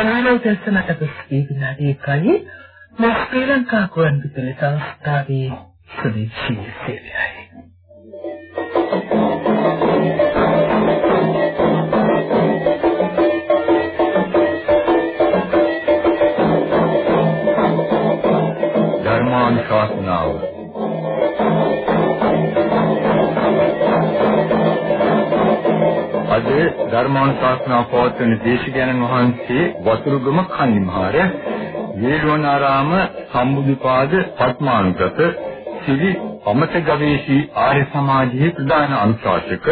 දැනවල උදැසනට ස්පී විනාඩි 1යි මේ ශ්‍රී ලංකා ගුවන්විදුලි සංස්ථාවේ සුවිශේෂී සේවයයි. ධර්මානුශාසනාව අද ධර්මානුශාසනාව පවත්වන දේශකයන්න් වහන්සේ වතුරුගම කන්නිමහර වේළුවනාරාම සම්බුදුපාද පත්මානුගත සිරි අමත ගවේෂී ආර්ය සමාජයේ ප්‍රධාන අනුශාසක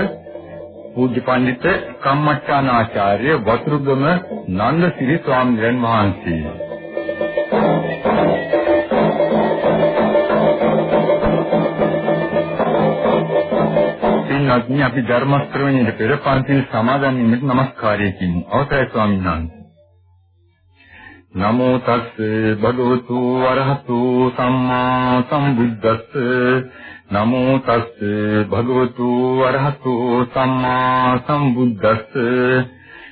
පූජ්‍ය පඬිත කම්මච්චානාචාර්ය වතුරුගම නන්දසිරි ස්වාමීන් වහන්සේ. පින්වත්නි අපි ධර්ම ශ්‍රවණයේ පෙර පන්තිල් සමාදන් වීමට নমස්කාරය කියමු. අවසරයි ස්වාමීන් වහන්සේ. නමෝ තස් භගවතු වරහතු සම්මා සම්බුද්දස්ස නමෝ තස් භගවතු වරහතු සම්මා සම්බුද්දස්ස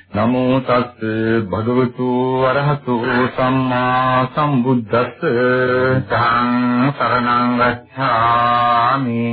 නමෝ තස් භගවතු වරහතු සම්මා සම්බුද්දස්ස තං සරණං ගච්ඡාමි.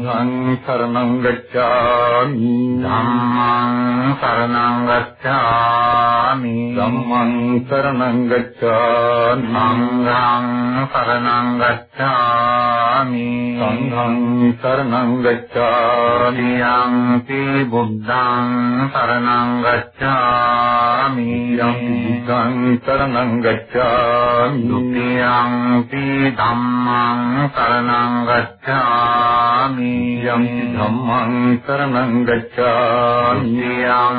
තං සරණං ගච්ඡාමි. ධම්මං සරණං ගච්ඡාමි. ධම්මං සරණං ගච්ඡාමි. සංඝං සරණං ගච්ඡාමි. සංඝං සරණං ගච්ඡාමි. යම්පි බුද්ධං සරණං ගච්ඡාමි ගච්ඡාමි යම් සරණං ගච්ඡාමි ဒ ුතියං ධම්මං සරණං ගච්ඡාමි යම් ධම්මං සරණං ගච්ඡාමි යම්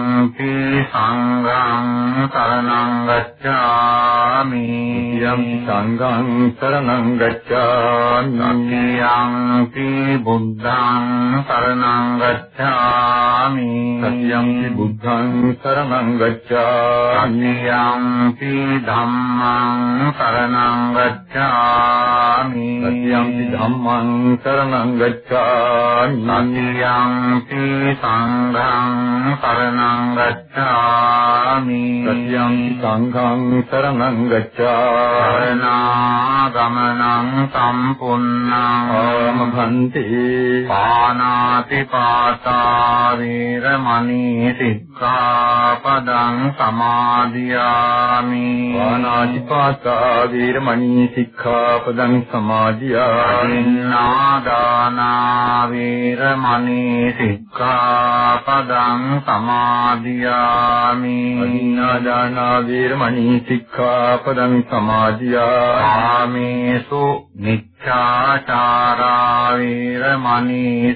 සංඝං සරණං ගච්ඡාමි යම් සංඝං සරණං ගච්ඡාමි යම් බුද්ධං සරණං ගච්ඡාමි සත්‍යං බුද්ධං සරණං සරණං ගච්ඡාමි. යම්පි ධම්මං සරණං ගච්ඡාමි. යම්පි ධම්මං සරණං ගච්ඡාමි. යම්පි සංඝං සරණං ගච්ඡාමි. යම්පි සංඝං සරණං ගච්ඡාමි. ගමනං සම්පුන්නං ආමභන්ති පානාති පාතා වීරමණී සික්ඛා සික්ඛාපදං සමාදියාමි වානාතිපාතා වීරමණී සික්ඛාපදං සමාදියාමි නාදානා වීරමණී සික්ඛාපදං සමාදියාමි අනිනාදානා වීරමණී සික්ඛාපදං සමාදියාමි සු මිච්ඡාචාරා වීරමණී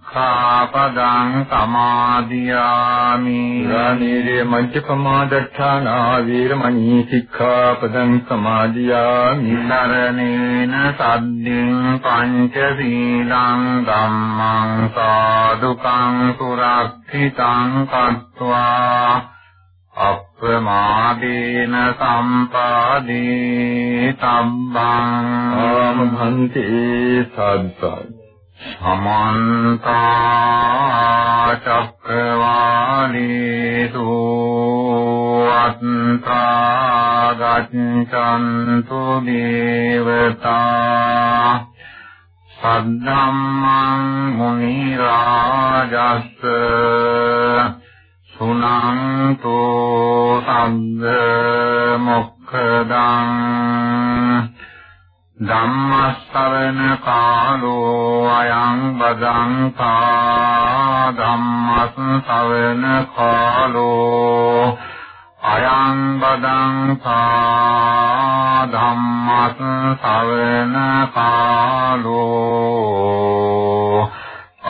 සික්ඛාපදං සමාදියාමි රාමේරය මජ්ජපමා දත්තානා වීරමණී සික්ඛාපදං සමාදියාමි සරණේන සද්දින් පංච සීලං ධම්මං සාදුකං සුරක්ෂිතං කତ୍වා අප්‍රමාදේන සම්පාදී තබ්බං ආමභන්ති සද්සත් සමන්ත චක්කවාලේසු අත්තා ගච්ඡන්තු දේවතා සද්ධම්මං මුනි රාජස්ස සුනන්තෝ සග්ග මොක්ඛදං ධම්මස්සවන කාලෝ අයං බදංතා ධම්මස්සවන කාලෝ අයං බදංතා ධම්මස්සවන කාලෝ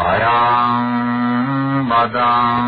අයං බදං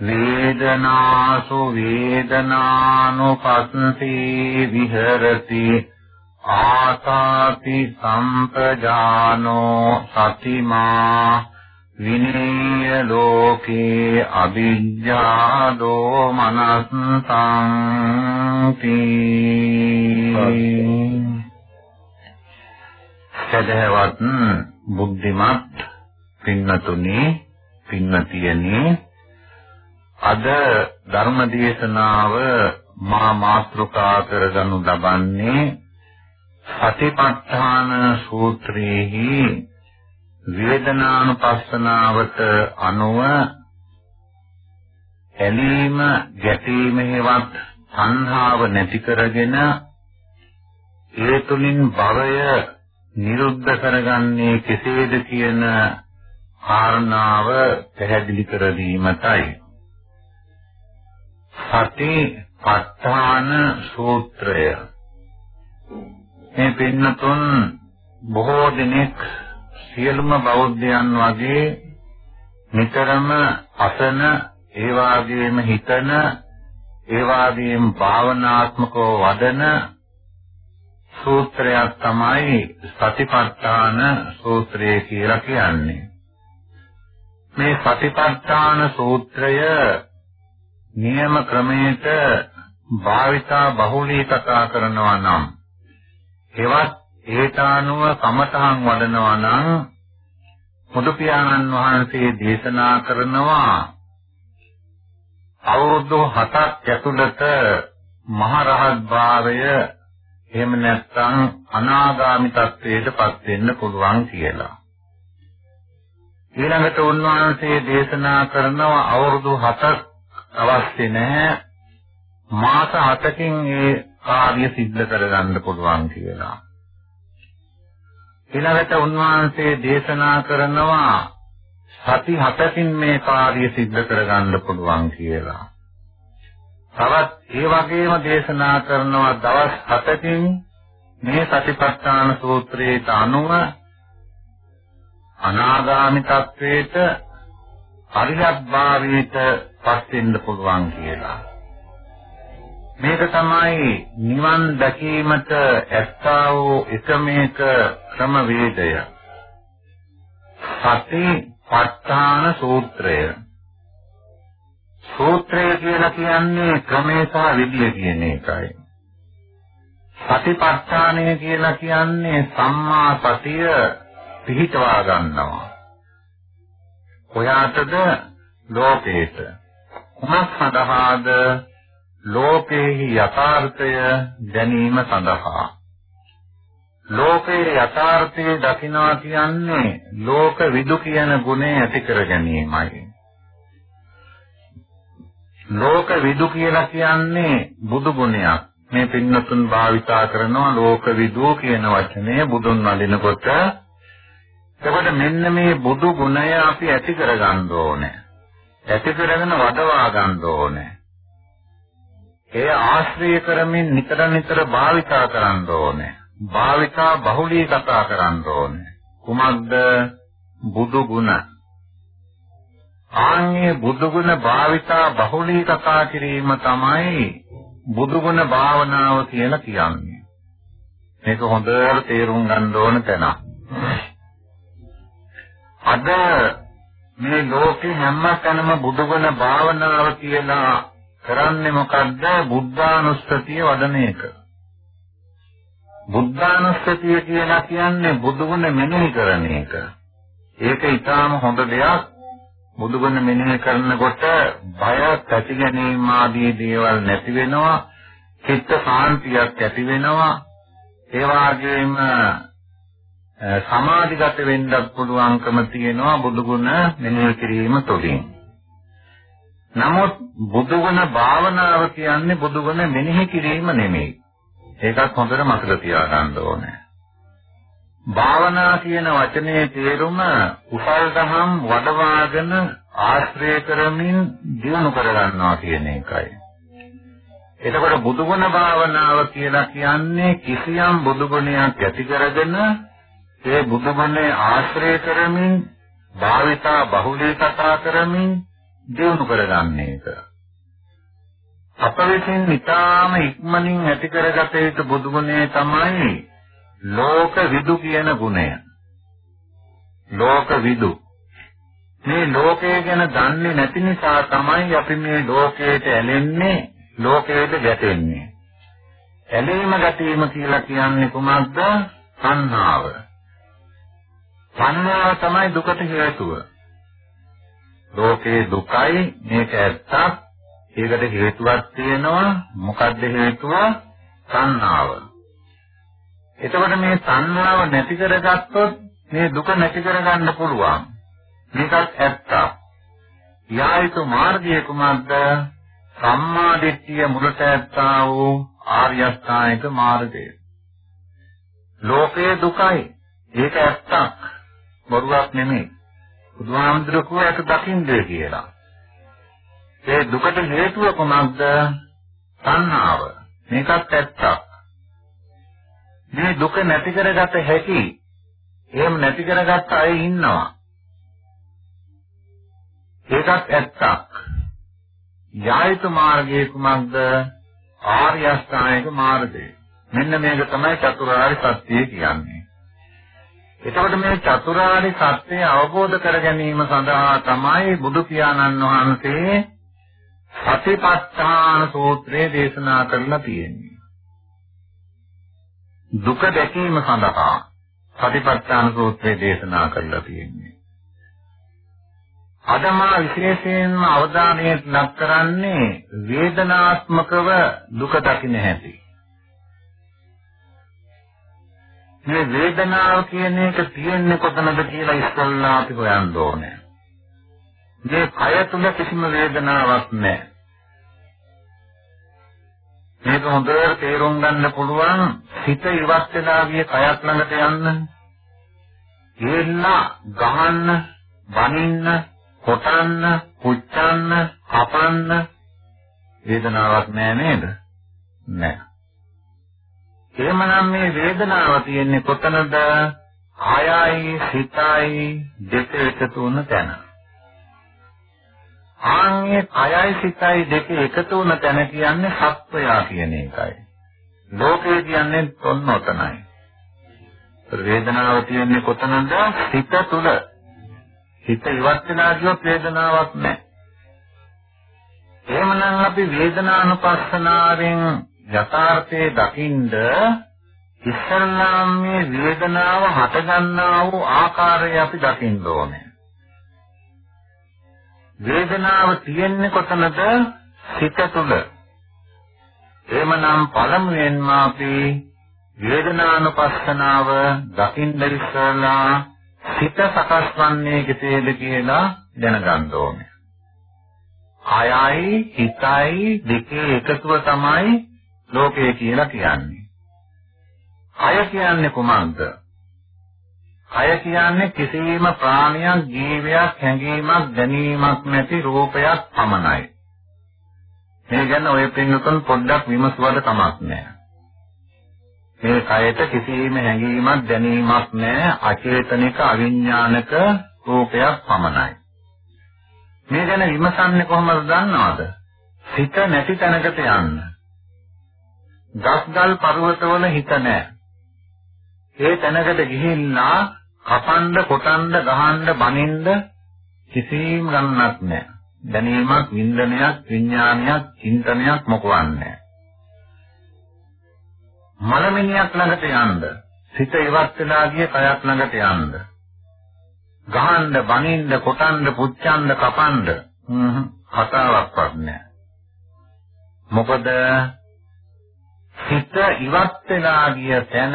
වේදනාසු වේදනානුපස්සී විහෙරති ආතාපි සම්පජානෝ සතිමා විනේය ලෝකේ අවිජ්ජා දෝමනස්සංති සදහවත් බුද්ධිමත් පින්නතුනි පින්නතියනි අද ධර්ම දේශනාව මා මාතෘකා කරගනු ලබන්නේ සතිපට්ඨාන සූත්‍රයේහි වේදනානුපස්සනාවට අනුව ඇලීම ගැටීම හේවත් සංහාව නැති කරගෙන ඒ තුලින් භවය නිරුද්ධ කරගන්නේ කෙසේද කියන කාරණාව පැහැදිලි කර දීමටයි සති ප ဋ ාණ සූත්‍රය. මේ පින්නතුන් බොහෝ දිනක් සියලුම බෞද්ධයන් වගේ නිතරම අසන ඒ වාගේම හිතන ඒ වාගේම භාවනාත්මකව වඩන සූත්‍රයක් තමයි සතිපට්ඨාන සූත්‍රය කියලා කියන්නේ. මේ සතිපට්ඨාන සූත්‍රය නියම ක්‍රමයට භාවිතා බහුලී කතා කරනවා නම් එවත් ඒතානුව කමතහන් වඩනවා නම් මුදු පියාණන් වහන්සේ දේශනා කරනවා අවුරුදු 7ක් ඇතුළත මහරහත් භාවය එහෙම නැත්නම් අනාගාමි තත්වයටපත් වෙන්න පුළුවන් කියලා. ඊළඟට උන්වහන්සේ දේශනා කරනවා අවුරුදු 7ක් අවශ්‍ය නැහැ. මාස 7කින් ඒ කාර්ය સિદ્ધ කරගන්න පුළුවන් කියලා. ඊළඟට උන්වහන්සේ දේශනා කරනවා සති 7කින් මේ කාර්ය સિદ્ધ කරගන්න පුළුවන් කියලා. තවත් ඒ වගේම දේශනා කරනවා දවස් 7කින් මේ සතිපට්ඨාන සූත්‍රයට අනුව අනාගාමි තත්වයට අරියත් භාවයට පත් වෙන්න පුළුවන් කියලා. මේක තමයි නිවන් දැකීමට ඇත්තා වූ එකමේක ක්‍රමවේදය. සති ප ဋ ාණ සූත්‍රය. සූත්‍රය කියලා කියන්නේ ක්‍රමය සහ විදිය කියන එකයි. සතිපට්ඨානය කියලා කියන්නේ සම්මා සතිය පිහිටවා ගන්නවා. ඔයාටද ලෝකේට කුමක් සඳහාද ලෝකේහි යථාර්ථය දැනීම සඳහා. ලෝකයේ යථාර්ථය දකිනවා කියන්නේ ලෝක විදු කියන ගුණය ඇති කර ගැනීමයි. ලෝක විදු කියලා කියන්නේ බුදු ගුණයක්. මේ පින්නතුන් භාවිතා කරනවා ලෝක විදු කියන වචනේ බුදුන් වඳිනකොට. එතකොට මෙන්න මේ බුදු ගුණය අපි ඇති කරගන්න ඕනේ. ඇති කරගෙන වඩවා ගන්න ඕනේ. ඒ ආශ්‍රය කරමින් නිතර නිතර භාවිතා කරන්න ඕනේ. භාවිතා බහුලී කතා කරන්න ඕනේ. කුමක්ද බුදු ගුණ. ආන්නේ බුදු ගුණ භාවිතා බහුලී කතා කිරීම තමයි බුදු ගුණ භාවනාව කියලා කියන්නේ. මේක හොඳට තේරුම් ගන්න ඕන තැන. අද මේ ලෝකේ හැම තැනම බුදුගුණ භාවනාව කියලා කරන්නේ මොකද්ද? බුද්ධානුස්සතිය වඩන එක. බුද්ධානුස්සතිය කියලා කියන්නේ බුදුගුණ මෙනෙහි කරන එක. ඒක ඊටාම හොඳ දෙයක්. බුදුගුණ මෙනෙහි කරනකොට බය, පැති ගැනීම ආදී දේවල් නැති වෙනවා. චිත්ත සාන්තියක් ඇති වෙනවා. ඒ වගේම සමාධිගත වෙන්නත් පුළුවන්කම තියෙනවා බුදු ගුණ මෙනෙහි කිරීම තුළින්. නමුත් බුදුගුණ භාවනාව කියන්නේ බුදුගුණ මෙනෙහි කිරීම නෙමෙයි. ඒකත් හොඳට මතක තියාගන්න ඕනේ. භාවනා කියන වචනේ තේරුම උසල් දහම් වඩවාගෙන ආශ්‍රය කරමින් දිනු කරගන්නවා කියන එකයි. එතකොට බුදුගුණ භාවනාව කියලා කියන්නේ කිසියම් බුදුගුණයක් ඇති කරගෙන ඒ බුදුගුණේ ආශ්‍රය කරමින් භාවිතා බහුලී කතා කරමින් දිනු කරගන්න එක. අප විසින් ඊටාම ඉක්මනින් ඇති කරගත යුතු බුදුගුණය තමයි ලෝක විදු කියන ගුණය. ලෝක විදු. මේ ලෝකය ගැන දන්නේ නැති නිසා තමයි අපි මේ ලෝකයට ඇලෙන්නේ, ලෝකයට ගැටෙන්නේ. ඇලීම ගැටීම කියලා කියන්නේ කුමක්ද? සංහාව. සංහාව තමයි දුකට හේතුව. ලෝකේ දුකයි මේක ඇත්තක්. ඒකට හේතුවක් තියෙනවා. මොකද්ද හේතුව? සංහාව. එතකොට මේ සංහාව නැති කරගත්තොත් මේ දුක නැති කරගන්න පුළුවන්. මේකත් ඇත්තක්. යායුතු මාර්ගය කුමක්ද? සම්මා දිට්ඨිය මුලට ඇත්තා වූ ආර්ය අෂ්ටාංගික මාර්ගය. ලෝකේ දුකයි. ඒක ඇත්තක්. බොරුවක් නෙමෙයි. බුදුහාමුදුරුවෝ කිව්වා ඒක දකින්ද කියලා. ඒ දුකට හේතුව කොහොමද? තණ්හාව. මේකත් ඇත්තක්. මේ දුක නැති කරගත හැකි. එහෙම නැති කරගත්ත අය ඉන්නවා. ඒකත් ඇත්තක්. යායුතු මාර්ගයේ කුමක්ද? ආර්ය අෂ්ටාංගික මාර්ගය. මෙන්න මේක තමයි චතුරාර්ය සත්‍යය කියන්නේ. එතකොට මේ චතුරාර්ය සත්‍යය අවබෝධ කර ගැනීම සඳහා තමයි බුදු පියාණන් වහන්සේ සතිපට්ඨාන සූත්‍රය දේශනා කරලා තියෙන්නේ. දුක දැකීම සඳහා සතිපට්ඨාන සූත්‍රය දේශනා කරලා තියෙන්නේ. අද මා විශේෂයෙන්ම අවධානය ලක් කරන්නේ වේදනාත්මකව දුක දකින්න හැටි. මේ වේදනාව කියන එක තියෙන්නේ කොතනද කියලා ඉස්සල්ලා අපි හොයන්න ඕනේ. මේ කය තුල කිසිම වේදනාවක් නැහැ. මේක හොඳට තේරුම් ගන්න පුළුවන් හිත ඉවත් වෙලා ගිය කයක් ළඟට යන්න. ඒන්න ගහන්න, බනින්න, කොටන්න, පුච්චන්න, කපන්න වේදනාවක් නැහැ නේද? නැහැ. එහෙමනම් මේ වේදනාව තියෙන්නේ කොතනද? කායයි සිතයි දෙක එකතු වුණ තැන. ආන්ගේ කායයි සිතයි දෙක එකතු වුණ තැන කියන්නේ සත්වයා කියන එකයි. ලෝකේ කියන්නේ තොන්නොතනයි. වේදනාව තියෙන්නේ කොතනද? සිත තුල. හිත ඉවත් වෙනා කියොත් වේදනාවක් නැහැ. එහෙමනම් අපි වේදනානුපස්සනාවෙන් යථාර්ථයේ දකින්ද ඉස්සල්ලාම මේ වේදනාව හටගන්නා වූ ආකාරය අපි දකින්න ඕනේ. වේදනාව තියෙන්නේ කොතනද? සිත තුළ. එhmenan පළමුවෙන්ම අපි වේදනානුපස්සනාව දකින්න ඉස්සලා සිත සකස් වන්නේ කෙසේද කියලා දැනගන්න ඕනේ. කයයි හිතයි දෙකේ එකතුව තමයි ලෝකය කියලා කියන්නේ. කය කියන්නේ කුමක්ද? කය කියන්නේ කිසියම් ප්‍රාණයක්, ජීවයක්, හැඟීමක්, දැනීමක් නැති රූපයක් පමණයි. මේ ගැන ඔය පින්නතුන් පොඩ්ඩක් විමසුවට කමක් නැහැ. මේ කයට කිසියම් හැඟීමක්, දැනීමක් නැහැ, අචේතනික, අවිඥානික රූපයක් පමණයි. මේ ගැන විමසන්නේ කොහොමද දන්නවද? සිත නැති තැනකට යන්න. ගස්ගල් පර්වතවල හිත නැහැ. ඒ තැනකට ගිහිල්ලා කපන්න, කොටන්න, ගහන්න, බනින්න කිසිම ගන්නක් නැහැ. දැනීමක්, වින්දනයක්, විඥානයක්, චින්තනයක් මොකවත් නැහැ. මලමිනියක් ළඟට යන්න, සිත ඉවත් වෙලා ගිය කයක් ළඟට යන්න. ගහන්න, බනින්න, කොටන්න, පුච්චන්න, කපන්න කතාවක්වත් නැහැ. මොකද හිත ඉවත් වෙලා ගිය තැන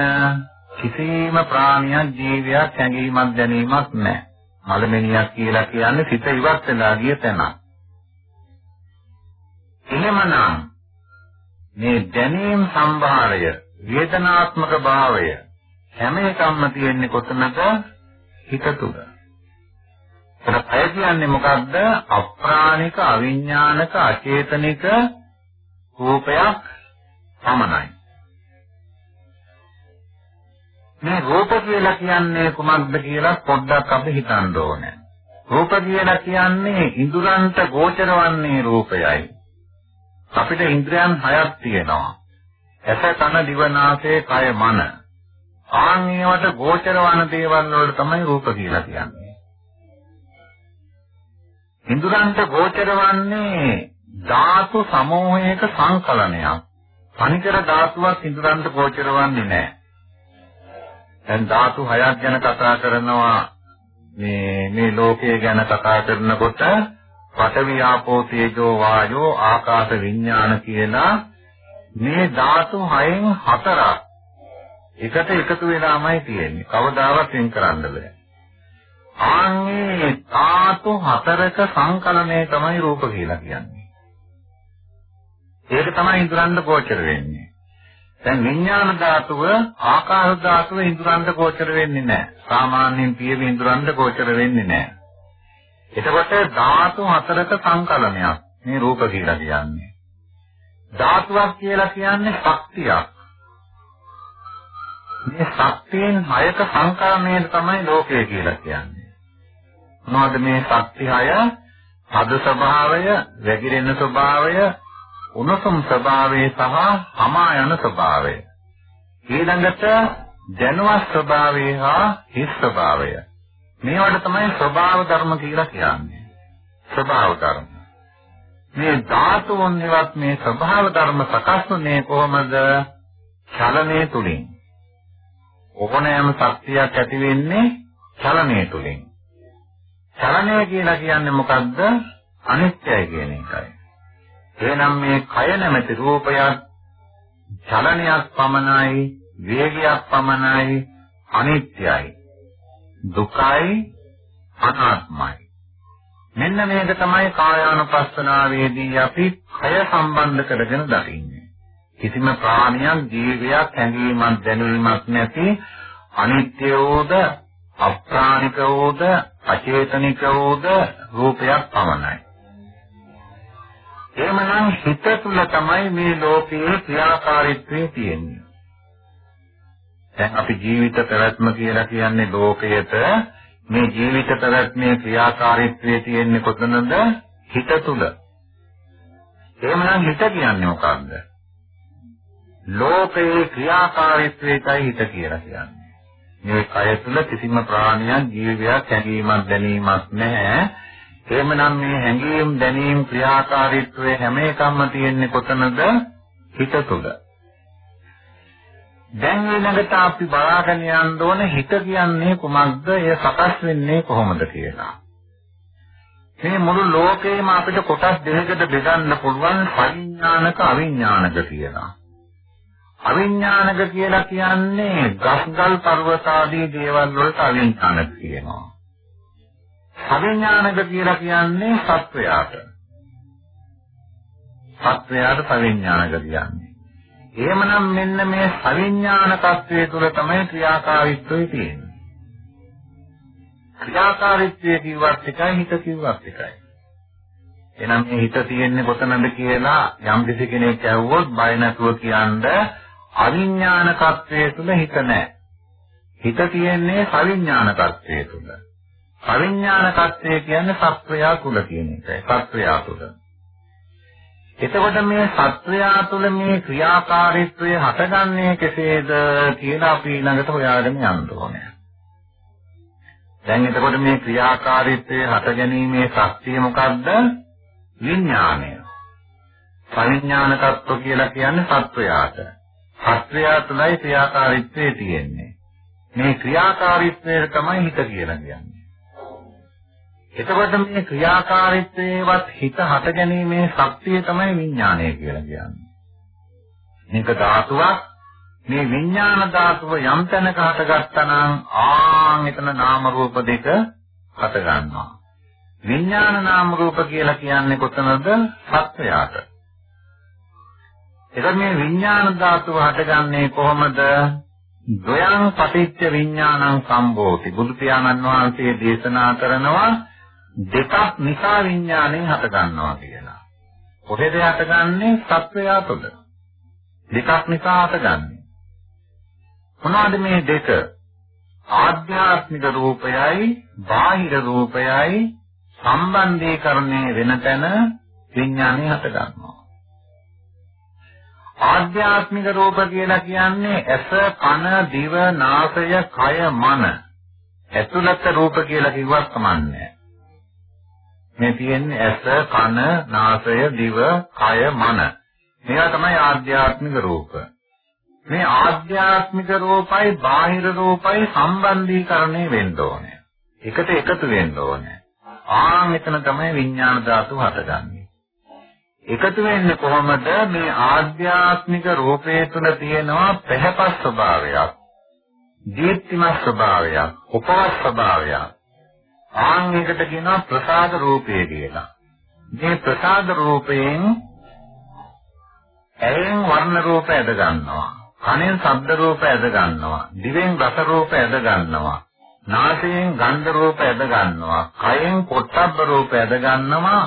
කිසිම ප්‍රාණියක් ජීවියක් හැඟීමක් දැනීමක් නැහැ. මලමිනියක් කියලා කියන්නේ හිත ඉවත් වෙලා ගිය තැන. එහෙමනම් මේ දැනීම් සම්භාරය වේදනාත්මක භාවය හැම එකක්ම තියෙන්නේ කොතනද හිත තුල. ඒක අය කියන්නේ මොකද්ද? අප්‍රාණික, අවිඥානික, අචේතනික රූපයක් පමණයි. මේ රූප කියලා කියන්නේ කුමක්ද කියලා පොඩ්ඩක් අපි හිතන්න ඕනේ. රූප කියලා කියන්නේ ඉඳුරන්ට ගෝචර වන්නේ රූපයයි. අපිට ඉන්ද්‍රයන් හයක් තියෙනවා. ඇස, කන, දිව, නාසය, කය, මන. ආන් ඒවට ගෝචර වන දේවල් වලට තමයි රූප කියලා කියන්නේ. ඉන්ද්‍රයන්ට ගෝචර වන්නේ ධාතු සමූහයක සංකලනයක්. තනිකර ධාතුවක් ඉන්ද්‍රයන්ට ගෝචර වන්නේ නැහැ. දැන් ධාතු හයක් ගැන කතා කරනවා මේ මේ ලෝකය ගැන කතා කරනකොට පඨවි ආපෝ තේජෝ වායෝ ආකාශ විඥාන කියලා මේ ධාතු හයෙන් හතරක් එකට එකතු වෙලාමයි තියෙන්නේ. කවදාවත් වෙන් කරන්න බෑ. ආන්නේ ධාතු හතරක සංකලනය තමයි රූප කියලා කියන්නේ. ඒක තමයි ඉදරන්න ගෝචර වෙන්නේ. දැන් විඥාන ධාතුව ආකාශ ධාතුව ඉදරන්න ගෝචර වෙන්නේ නැහැ. සාමාන්‍යයෙන් පියවි ඉදරන්න ගෝචර වෙන්නේ නැහැ. එතකොට ධාතු හතරක සංකලනයක් මේ රූප කියලා කියන්නේ. ධාතුවක් කියලා කියන්නේ ශක්තියක්. මේ ශක්තියෙන් හයක සංකලනය තමයි ලෝකය කියලා කියන්නේ. මොනවද මේ ශක්ති හය? පද ස්වභාවය, වැగిරෙන ස්වභාවය, උණුසුම් ස්වභාවය සහ හමා යන ස්වභාවය. ඊළඟට දැනුවත් ස්වභාවය හා හිස් ස්වභාවය. මේවට තමයි ස්වභාව ධර්ම කියලා කියන්නේ. ස්වභාව ධර්ම. මේ ධාතුන්වත් මේ ස්වභාව ධර්ම සකස් වුනේ කොහොමද? චලනයේ තුලින්. ඕනෑම ශක්තියක් ඇති වෙන්නේ චලනයේ තුලින්. චලනය කියලා කියන්නේ මොකද්ද? අනිත්‍යයි කියන එකයි. එහෙනම් මේ කය නැමැති රූපයක් චලනයක් පමණයි, වේගයක් පමණයි, අනිත්‍යයි. දුකයි, අනාත්මයි. මෙන්න මේක තමයි කායානුපස්සනාවේදී අපි කය සම්බන්ධ කරගෙන දකින්නේ. කිසිම ප්‍රාණියක් ජීවයක් හැඟීමක් දැනුමක් නැති අනිත්‍ය වූද අප්‍රාණික වූද අචේතනික වූද රූපයක් පමණයි. එහෙමනම් හිත තුල තමයි මේ ලෝකයේ ක්‍රියාකාරීත්වය තියෙන්නේ. දැන් අපි ජීවිත පැවැත්ම කියලා කියන්නේ ලෝකයට මේ ජීවිත පැවැත්මේ ක්‍රියාකාරීත්වයේ තියෙන්නේ කොතනද? හිත තුල. එහෙමනම් හිත කියන්නේ මොකක්ද? ලෝකයේ ක්‍රියාකාරීත්වයටයි හිත කියලා කියන්නේ. මේ කය තුල කිසිම ප්‍රාණියක් ජීවියක් හැඟීමක් දැනීමක් නැහැ. එහෙමනම් මේ හැඟීම් දැනීම් ක්‍රියාකාරීත්වයේ හැම එකක්ම තියෙන්නේ කොතනද? හිත තුල. දැන් ඊළඟට අපි බලාගෙන යන්න ඕන හිත කියන්නේ කුමක්ද? එය සකස් වෙන්නේ කොහොමද කියලා. මේ මුළු ලෝකේම අපිට කොටස් දෙකකට බෙදන්න පුළුවන් පරිඥානක අවිඥානක කියලා. අවිඥානක කියලා කියන්නේ ගස්ගල් පර්වත ආදී දේවල් වලට අවිඥානක කියනවා. අවිඥානක කියලා කියන්නේ සත්වයාට. සත්වයාට අවිඥානක කියන්නේ. එහෙමනම් මෙන්න මේ අවිඥානකත්වයේ තුල තමයි ක්‍රියාකාරීත්වය තියෙන්නේ. ක්‍රියාකාරීත්වය කිව්වත් එකයි හිත කිව්වත් එකයි. එහෙනම් මේ හිත තියෙන්නේ කොතනද කියලා යම් කෙනෙක් ඇහුවොත් බය නැතුව කියන්නේ අවිඥානකත්වයේ තුල හිත නැහැ. හිත තියෙන්නේ සවිඥානකත්වයේ තුල. අවිඥානකත්වය කියන්නේ සත්වයා තුල කියන එකයි. සත්වයා තුල. එතකොට මේ සත්වයා තුළ මේ ක්‍රියාකාරීත්වය හටගන්නේ කෙසේද කියලා අපි ඊළඟට හොයාගෙන යන්න ඕනේ. දැන් එතකොට මේ ක්‍රියාකාරීත්වය හටගැනීමේ ශක්තිය මොකද්ද? විඥාණය. පරිඥානකත්ව කියලා කියන්නේ සත්වයාට. සත්වයා තුළයි ක්‍රියාකාරීත්වය තියෙන්නේ. මේ ක්‍රියාකාරීත්වය තමයි හිත කියලා කියන්නේ. එතකොට මේ ක්‍රියාකාරීත්වයේවත් හිත හට ගැනීමේ ශක්තිය තමයි විඥානය කියලා කියන්නේ. මේක ධාතුවක් මේ විඥාන ධාතුව යම් තැනක හටගත්තා නම් ආන් එතන නාම රූප දෙක හට ගන්නවා. විඥාන නාම රූප කියලා කියන්නේ කොතනද? සත්වයාට. එතකොට මේ විඥාන ධාතුව හටගන්නේ කොහොමද? ද්වයං පටිච්ච විඥානං සම්භෝති. බුදු පියාණන් වහන්සේ දේශනා කරනවා දෙකක් නිසා විඥාණය හටගන්නවා කියලා. කොහෙද හටගන්නේ? සත්වයා තුළ. දෙකක් නිසා හටගන්නේ. මොනවද මේ දෙක? ආධ්‍යාත්මික රූපයයි බාහිර රූපයයි සම්බන්ධීකරණය වෙන තැන විඥානය හට ගන්නවා. ආධ්‍යාත්මික රූප කියලා කියන්නේ ඇස, කන, දිව, නාසය, කය, මන. ඇතුළත රූප කියලා කිව්වත් කමන්නේ මේ තියෙන්නේ ඇස, කන, නාසය, දිව, කය, මන. මේවා තමයි ආධ්‍යාත්මික රූප. මේ ආධ්‍යාත්මික රූපයි බාහිර රූපයි සම්බන්ධීකරණය වෙන්න ඕනේ. එකට එකතු වෙන්න ඕනේ. ආ මෙතන තමයි විඥාන ධාතු හටගන්නේ. එකතු වෙන්නේ කොහොමද? මේ ආධ්‍යාත්මික රූපයේ තුල තියෙනවා පැහැපත් ස්වභාවයක්. දීප්තිමත් ස්වභාවයක්, උපවත් ස්වභාවයක්. ආන් එකට කියනවා ප්‍රසාද රූපය කියලා. මේ ප්‍රසාද රූපයෙන් ඇයෙන් වර්ණ රූප ඇද ගන්නවා. කනෙන් ශබ්ද රූප ඇද ගන්නවා. දිවෙන් රස රූප ඇද ගන්නවා. නාසයෙන් ගන්ධ රූප ඇද ගන්නවා. කයෙන් පොට්ටබ්බ රූප ඇද ගන්නවා.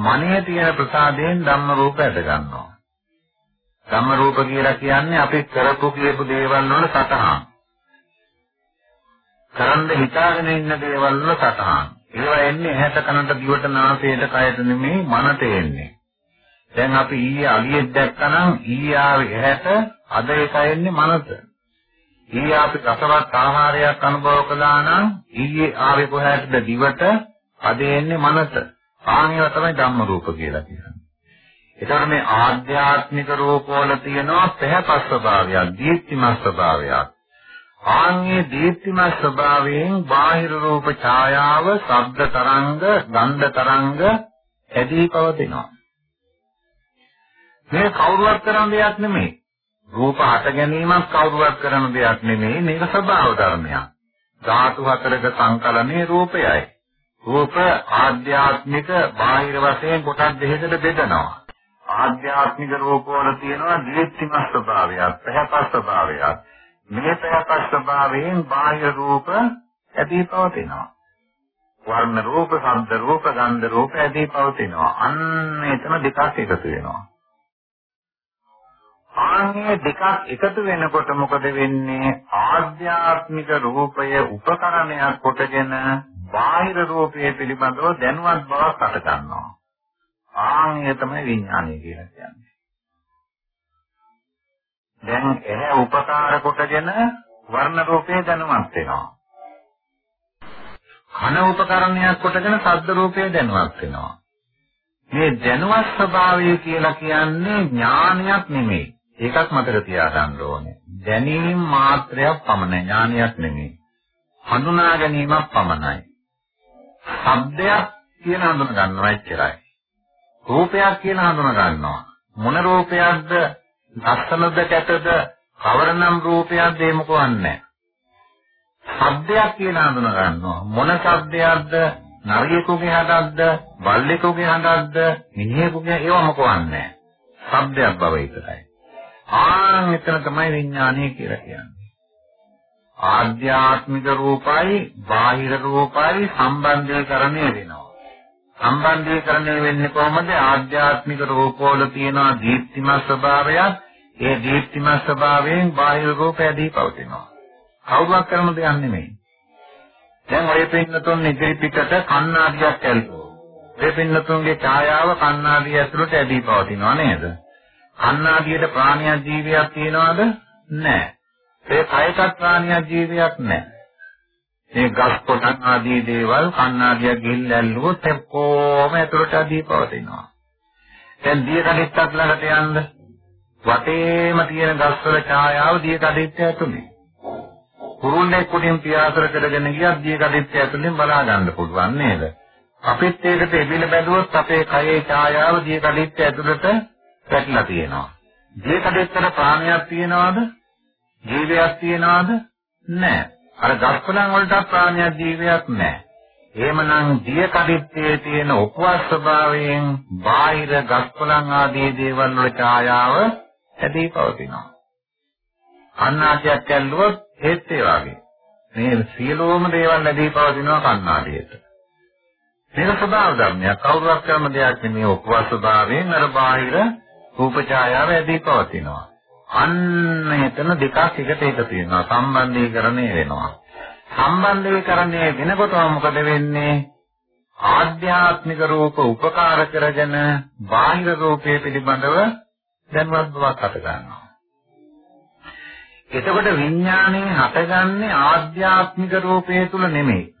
මනේ තියෙන ප්‍රසාදයෙන් ධම්ම රූප ඇද ගන්නවා. ධම්ම රූප කියලා කියන්නේ අපි කරපු කියපු දේවල් වල සතහන්. කරන්න හිතාගෙන ඉන්න දේවල් වල සතහන්. ඒවා එන්නේ ඇහැට කනට දිවට නාසයට කයට නෙමෙයි මනට එන්නේ. දැන් අපි ඊයේ අලියෙක් දැක්කනම් ඊයේ ආවේ ඇහැට අද ඒක එන්නේ මනස. ඊයේ අපි රසවත් ආහාරයක් අනුභව කළා නම් ඊයේ ආවේ කොහේටද දිවට අද එන්නේ මනස. ආනිව තමයි ධම්ම රූප කියලා කියන්නේ. ඒතර මේ ආධ්‍යාත්මික රූපවල තියෙනවා පැහැපත් ස්වභාවයක්, දීප්තිමත් ස්වභාවයක්. ආන්ගේ දීප්තිමත් ස්වභාවයෙන් බාහිර රූප ඡායාව, ශබ්ද තරංග, ගන්ධ තරංග ඇදී පවතිනවා. මේ කවුරුවත් කරන දෙයක් නෙමෙයි. රූප හට ගැනීමක් කවුරුවත් කරන දෙයක් නෙමෙයි. මේක ස්වභාව ධර්මයක්. ධාතු හතරක සංකලනයේ රූපයයි. රූප ආධ්‍යාත්මික බාහිර වශයෙන් කොටස් දෙකකට බෙදනවා. ආධ්‍යාත්මික රූපවල තියෙනවා දීප්තිමත් ස්වභාවයක්, පැහැපත් ස්වභාවයක්. මේ පැහැපත් ස්වභාවයෙන් බාහිර රූප ඇදී පවතිනවා. වර්ණ රූප, ශබ්ද රූප, ගන්ධ රූප ඇදී පවතිනවා. අන්න එතන දෙකක් එකතු වෙනවා. ආන්නේ දෙකක් එකතු වෙනකොට මොකද වෙන්නේ ආධ්‍යාත්මික රූපය උපකරණයක් කොටගෙන බාහිර රූපය පිළිබඳව දැනුවත් බවක් අට ගන්නවා ආන්නේ තමයි විඥානය කියලා කියන්නේ දැන් එහැ උපකාර කොටගෙන වර්ණ රූපේ දැනුවත් වෙනවා කන උපකරණයක් කොටගෙන ශබ්ද රූපේ දැනුවත් වෙනවා මේ දැනුවත් ස්වභාවය කියලා කියන්නේ ඥානයක් නෙමෙයි ඒකත් මතක තියාගන්න ඕනේ. දැනීම මාත්‍රයක් පමණයි ඥානයක් නෙමෙයි. හඳුනා ගැනීමක් පමණයි. ශබ්දයක් කියන හඳුන ගන්නවා එච්චරයි. රූපයක් කියන හඳුන ගන්නවා. මොන රූපයක්ද? ලස්සනද කැතද? කවරනම් රූපයක්ද ඒ මොකවන්නේ ශබ්දයක් කියන හඳුන ගන්නවා. මොන ශබ්දයක්ද? නරියෙකුගේ හඬක්ද? බල්ලෙකුගේ හඬක්ද? මිනිහෙකුගේ ඒව මොකවන්නේ ශබ්දයක් බව විතරයි. ආ මෙතන තමයි විඥානය කියලා කියන්නේ. ආධ්‍යාත්මික රූපයි බාහිර රූපයි සම්බන්ධීකරණය වෙනවා. සම්බන්ධීකරණය වෙන්නේ කොහොමද? ආධ්‍යාත්මික රූපවල තියෙන දීප්තිමත් ස්වභාවයත් ඒ දීප්තිමත් ස්වභාවයෙන් බාහිර රූපයදී පවතිනවා. කවුරුත් කරන දෙයක් නෙමෙයි. දැන් ඔය පින්නතුන් ඉදිරි පිටට කණ්ණාඩියක් ඇල්ලුවා. ඔය පින්නතුන්ගේ ඡායාව කණ්ණාඩිය ඇතුළට ඇදී පවතිනවා නේද? කන්නාඩියට ප්‍රාණියක් ජීවියක් තියනවද? නැහැ. ඒ කයකට ප්‍රාණියක් ජීවියක් නැහැ. මේ ගස් කොටන් ආදී දේවල් කන්නාඩියක් ගිහිල්ලා ඇල්ලුවොත් කොහොම ඇතුළට අදී පවතිනවා. දැන් දිය කඩਿੱත්තක් ළඟට යන්න වටේම තියෙන ගස්වල ඡායාව දිය කඩਿੱත්ත ඇතුලේ. කුරුල්ලෙක් කුඩින් පියාසර කරගෙන ගියත් දිය කඩਿੱත්ත ඇතුලෙන් බලා ගන්න පුළුවන් නේද? අපිත් ඒකට එබිල බැලුවොත් අපේ කයේ ඡායාව දිය කඩਿੱත්ත ඇතුළට පැටලලා තියෙනවා. ජීකඩෙත්තර ප්‍රාණයක් තියනවද? ජීවයක් තියනවද? නැහැ. අර ගස්කොලන් වලට ප්‍රාණයක් ජීවයක් නැහැ. එහෙමනම් දිය කඩਿੱත්තේ තියෙන උපවාස ස්වභාවයෙන් බාහිර ගස්කොලන් ආදී දේවල් වල ඡායාව ඇදී පවතිනවා. කණ්ණාඩියක් ඇල්ලුවොත් ඒත් ඒ වගේ. මේ සියලුම දේවල් ඇදී පවතිනවා කණ්ණාඩියට. මේක ස්වභාව ධර්මයක්. කවුරුවක් කරන දෙයක් නෙමෙයි උපවාස ස්වභාවයෙන් අර බාහිර රූප ඡායාව ඇදී පවතිනවා. අන්න එතන දෙකක් එකට එකතු වෙනවා. සම්බන්ධීකරණය වෙනවා. සම්බන්ධීකරණය වෙනකොට මොකද වෙන්නේ? ආධ්‍යාත්මික රූප උපකාර කරගෙන බාහිර රූපයේ පිළිබඳව දැනුවත් බවක් හට ගන්නවා. එතකොට විඥානයේ හටගන්නේ ආධ්‍යාත්මික රූපයේ තුල නෙමෙයි.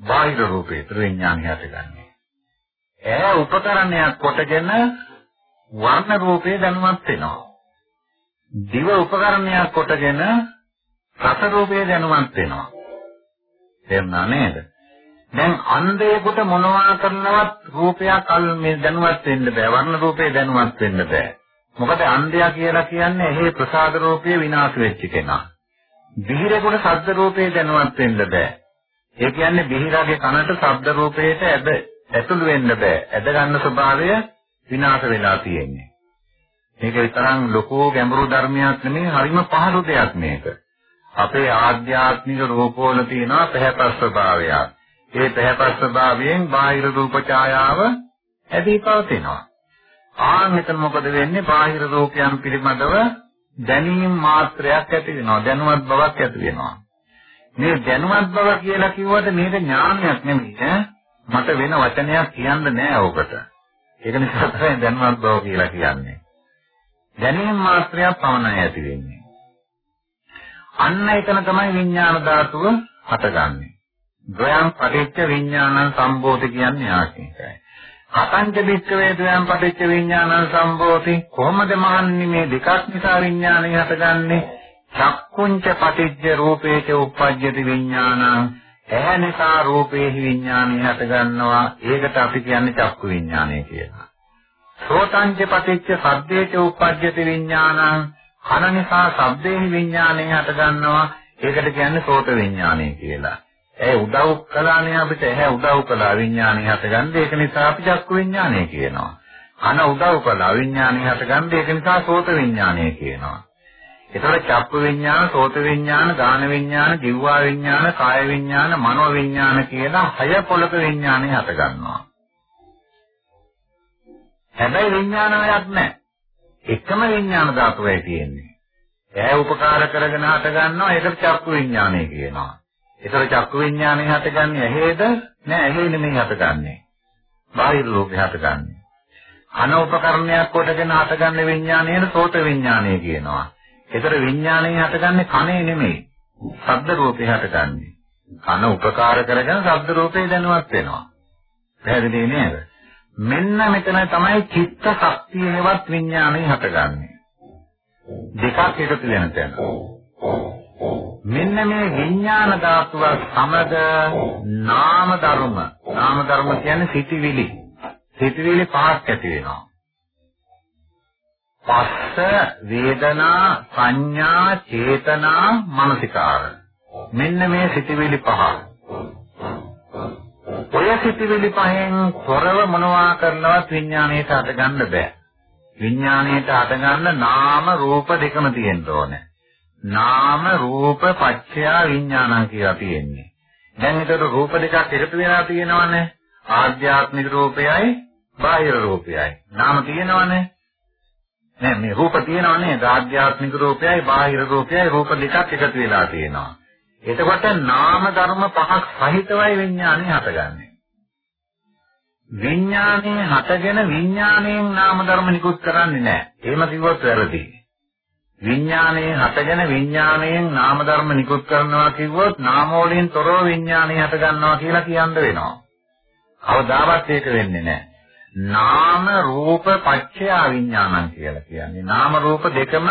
බාහිර රූපයේ තුල විඥානය හටගන්නේ. ඒ උපකරණයක් කොටගෙන වර්ණ රූපේ දැනුවත් වෙනවා. දිව උපකරණයක් කොටගෙන රස රූපේ දැනුවත් වෙනවා. තේරුණා නේද? දැන් අන්ධයෙකුට මොනවා කරනවත් රූපයක් අල් මේ දැනුවත් වෙන්න බෑ. වර්ණ රූපේ දැනුවත් වෙන්න බෑ. මොකද අන්ධයා කියලා කියන්නේ එහි ප්‍රසාද රූපේ විනාශ වෙච්ච කෙනා. බිහිරෙකුට ශබ්ද රූපේ දැනුවත් වෙන්න බෑ. ඒ කියන්නේ බිහිරගේ කනට ශබ්ද රූපේට ඇද ඇතුළු වෙන්න බෑ. ඇද ගන්න ස්වභාවය විනාශ වෙලා තියෙන්නේ. මේක විතරක් ලොකෝ ගැඹුරු ධර්මයක් නෙමෙයි හරිම පහසු දෙයක් මේක. අපේ ආධ්‍යාත්මික රූපවල තියෙනවා පැහැපත් ස්වභාවයක්. ඒ පැහැපත් ස්වභාවයෙන් බාහිර රූප ඡායාව ඇදී පවතිනවා. ආන් මෙතන මොකද වෙන්නේ? බාහිර රූපයන් පිළිබඳව දැනීම් මාත්‍රයක් ඇති වෙනවා. දැනුවත් බවක් ඇති වෙනවා. මේ දැනුවත් බව කියලා කිව්වට මේක ඥානයක් නෙමෙයි ඈ. මට වෙන වචනයක් කියන්න නෑ ඔකට. ඒක නිසා තමයි දැනුවත් බව කියලා කියන්නේ. දැනීම් මාත්‍රයක් පමණයි ඇති වෙන්නේ. අන්න එතන තමයි විඥාන ධාතුව හටගන්නේ. ද්වයං පටිච්ච විඥානං සම්බෝධි කියන්නේ ආකාරයයි. කතංච වික්කවේ ද්වයං පටිච්ච විඥානං සම්බෝධි කොහොමද මහන්නේ මේ දෙකක් නිසා විඥානය හටගන්නේ? චක්කුංච පටිච්ච රූපේච උප්පජ්ජති විඥානං ඇහැ නිසා රූපේහි විඥානය හටගන්නවා. ඒකට අපි කියන්නේ චක්කු විඥානය කියලා. සෝතංච පටිච්ච සද්දේච උප්පජ්ජති විඥානං කන නිසා ශබ්දේහි විඥානය හටගන්නවා. ඒකට කියන්නේ සෝත විඥානය කියලා. ඒ උදව් කළානේ අපිට ඇහැ උදව් කළා විඥානය හටගන්න. ඒක නිසා අපි චක්කු විඥානය කියනවා. කන උදව් කළා විඥානය හටගන්න. ඒක නිසා සෝත විඥානය කියනවා. ඒතකොට චක්කු විඥාන, සෝත විඥාන, ගාන විඥාන, ජීවා විඥාන, කාය විඥාන, මනෝ විඥාන කියලා හය පොළක විඥානය හටගන්නවා. හැබැයි විඥානයක් නැහැ. එකම විඥාන ධාතුවයි තියෙන්නේ. ඇහැ උපකාර කරගෙන හට ගන්නවා ඒකට චක්කු විඥානය කියනවා. ඒතර චක්කු විඥානය හටගන්නේ ඇහේද? නෑ ඇහි නෙමෙයි හටගන්නේ. බාහිර රූපේ හටගන්නේ. කන උපකරණයක් කොටගෙන හටගන්න විඥානයන සෝත විඥානය කියනවා. ඒතර විඥානය හටගන්නේ කනේ නෙමෙයි. ශබ්ද රූපේ හටගන්නේ. කන උපකාර කරගෙන ශබ්ද රූපේ දැනුවත් වෙනවා. පැහැදිලි නේද? මෙන්න මෙතන තමයි චිත්ත ශක්තියවත් විඥානය හටගන්නේ. දෙකක් එකතු වෙන තැන. මෙන්න මේ විඥාන ධාතුව සමග නාම ධර්ම නාම ධර්ම කියන්නේ සිටිවිලි සිටිවිලි පහක් ඇති වෙනවා පස්ස වේදනා සංඥා චේතනා මනසිකාර මෙන්න මේ සිටිවිලි පහ ඔය සිටිවිලි පහෙන් තොරව මොනවා කරනවත් විඥාණයට හටගන්න බෑ විඥාණයට හටගන්න නාම රූප දෙකම තියෙන්න ඕනේ නාම රූප පච්චයා විඥානං කියලා තියෙන්නේ. දැන් ඒතර රූප දෙකක් එකතු වෙලා තියෙනවනේ. ආධ්‍යාත්මික රූපයයි බාහිර රූපයයි. නාම තියෙනවනේ. නෑ මේ රූප තියෙනවනේ. ආධ්‍යාත්මික රූපයයි බාහිර රූපයයි රූප දෙකක් එකතු වෙලා තියෙනවා. එතකොට නාම ධර්ම පහක් සහිතවයි විඥානය හටගන්නේ. විඥානයේ හටගෙන විඥාණයෙන් නාම ධර්ම නිකුත් කරන්නේ නැහැ. එහෙම කිව්වොත් වැරදියි. විඥානයේ හටගෙන විඥාණයෙන් නාම ධර්ම නිකුත් කරනවා කිව්වොත් නාම වලින් තොරව විඥානය හට ගන්නවා කියලා කියන්න වෙනවා. කවදාවත් ඒක වෙන්නේ නැහැ. නාම රූප පත්‍ය විඥානං කියලා කියන්නේ. නාම රූප දෙකම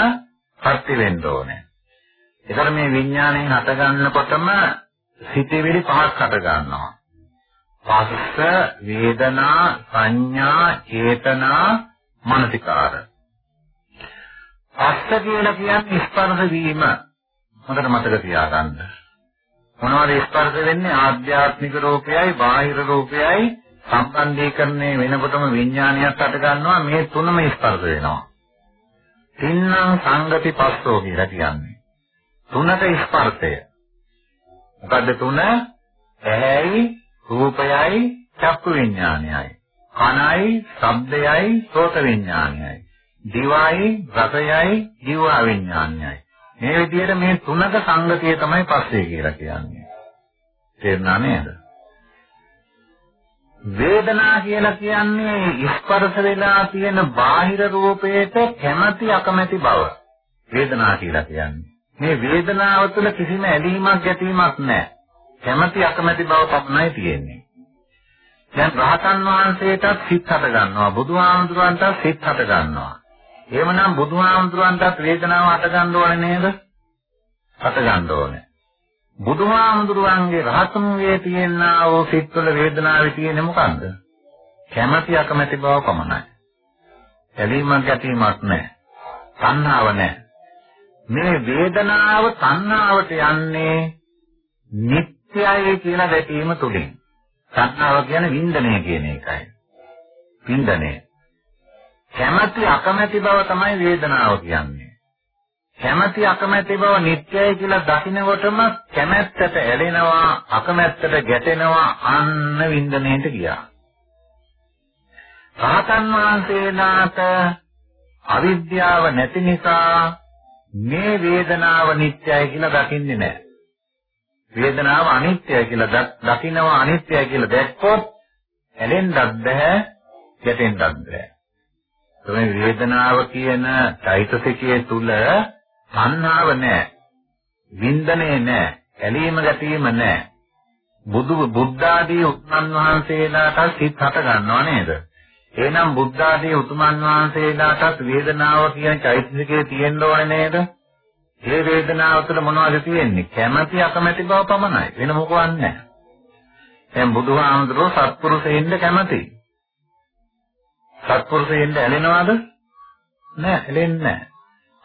පත්‍ය වෙන්න ඕනේ. ඒතර මේ විඥාණයෙන් හට ගන්නකොටම සිතේවිලි පහක් හට ගන්නවා. පස්ස වේදනා සංඥා චේතනා මනසිකාර පස්ස කියලා කියන්නේ ස්පර්ශ වීම. හොඳට මතක තියාගන්න. මොනවද ස්පර්ශ වෙන්නේ? ආධ්‍යාත්මික රූපයයි බාහිර රූපයයි සම්බන්ධීකරණය වෙනකොටම විඥානයක් අට ගන්නවා මේ තුනම ස්පර්ශ වෙනවා. තින්නම් සංගති පස්සෝ කියලා කියන්නේ. තුනක ස්පර්ශය. මොකද්ද තුන? ඇහැයි, රූපයයි, චක්කු විඥානයයි. කනයි, ශබ්දයයි, සෝත විඥානයයි. දිවයි, රසයයි, ජීව විඥානයයි. මේ විදිහට මේ තුනක සංගතිය තමයි පස්සේ කියලා කියන්නේ. තේරුණා නේද? වේදනා කියලා කියන්නේ ස්පර්ශ වෙලා තියෙන බාහිර රූපයට කැමැති අකමැති බව. වේදනා කියලා කියන්නේ. මේ වේදනාව තුළ කිසිම ඇලීමක් ගැටීමක් නැහැ. කැමැති අකමැති බව පමණයි තියෙන්නේ. දැන් රහතන් වහන්සේටත් සිත් හට ගන්නවා. බුදුහාමුදුරන්ටත් සිත් හට ගන්නවා. එහෙමනම් බුදුහාමුදුරන්ටත් වේදනාව හට ගන්න ඕනේ නේද? හට ගන්න ඕනේ. බුදුහාමුදුරුවන්ගේ රහතුන්ගේ තියෙනා වූ සිත්වල වේදනාවේ තියෙන්නේ මොකන්ද? කැමැති අකමැති බව පමණයි. ඇලීමක් ගැටීමක් නැහැ. තණ්හාව නැහැ. මේ වේදනාව තණ්හාවට යන්නේ නිත්‍යයි කියලා දැකීම තුලින්. තණ්හාව කියන්නේ වින්දනය කියන එකයි. වින්දනය. කැමැති අකමැති බව තමයි වේදනාව කියන්නේ. කැමැති අකමැති බව නිත්‍යයි කියලා දකිනකොටම කැමැත්තට ඇලෙනවා අකමැත්තට ගැටෙනවා අන්න වින්දනයේට ගියා. රහතන් වහන්සේලාට අවිද්‍යාව නැති නිසා මේ වේදනාව නිත්‍යයි කියලා දකින්නේ නැහැ. වේදනාව අනිත්‍යයි කියලා දකිනවා අනිත්‍යයි කියලා දැක්කොත් ඇලෙන්නත් බෑ ගැටෙන්නත් බෑ. මේ වේදනාව කියන চৈতසිකයේ තුල තණ්හාව නැහැ. වින්දනේ නැහැ. ඇලීම ගැටීම නැහැ. බුදු බුද්ධ ආදී උතුමන් වහන්සේලාට සිත් හට ගන්නව නේද? එහෙනම් බුද්ධ ආදී උතුමන් වහන්සේලාටත් වේදනාව කියන චෛතසිකයේ තියෙන්න ඕනේ නේද? ඒ වේදනාව තුළ මොනවද තියෙන්නේ? කැමැති අකමැති බව පමණයි. වෙන මොකවත් නැහැ. දැන් බුදුහාමුදුරුවෝ සත්පුරුෂයෙන්ද කැමැති. සත්පුරුෂයෙන්ද ඇලෙනවද? නැහැ, ඇලෙන්නේ නැහැ.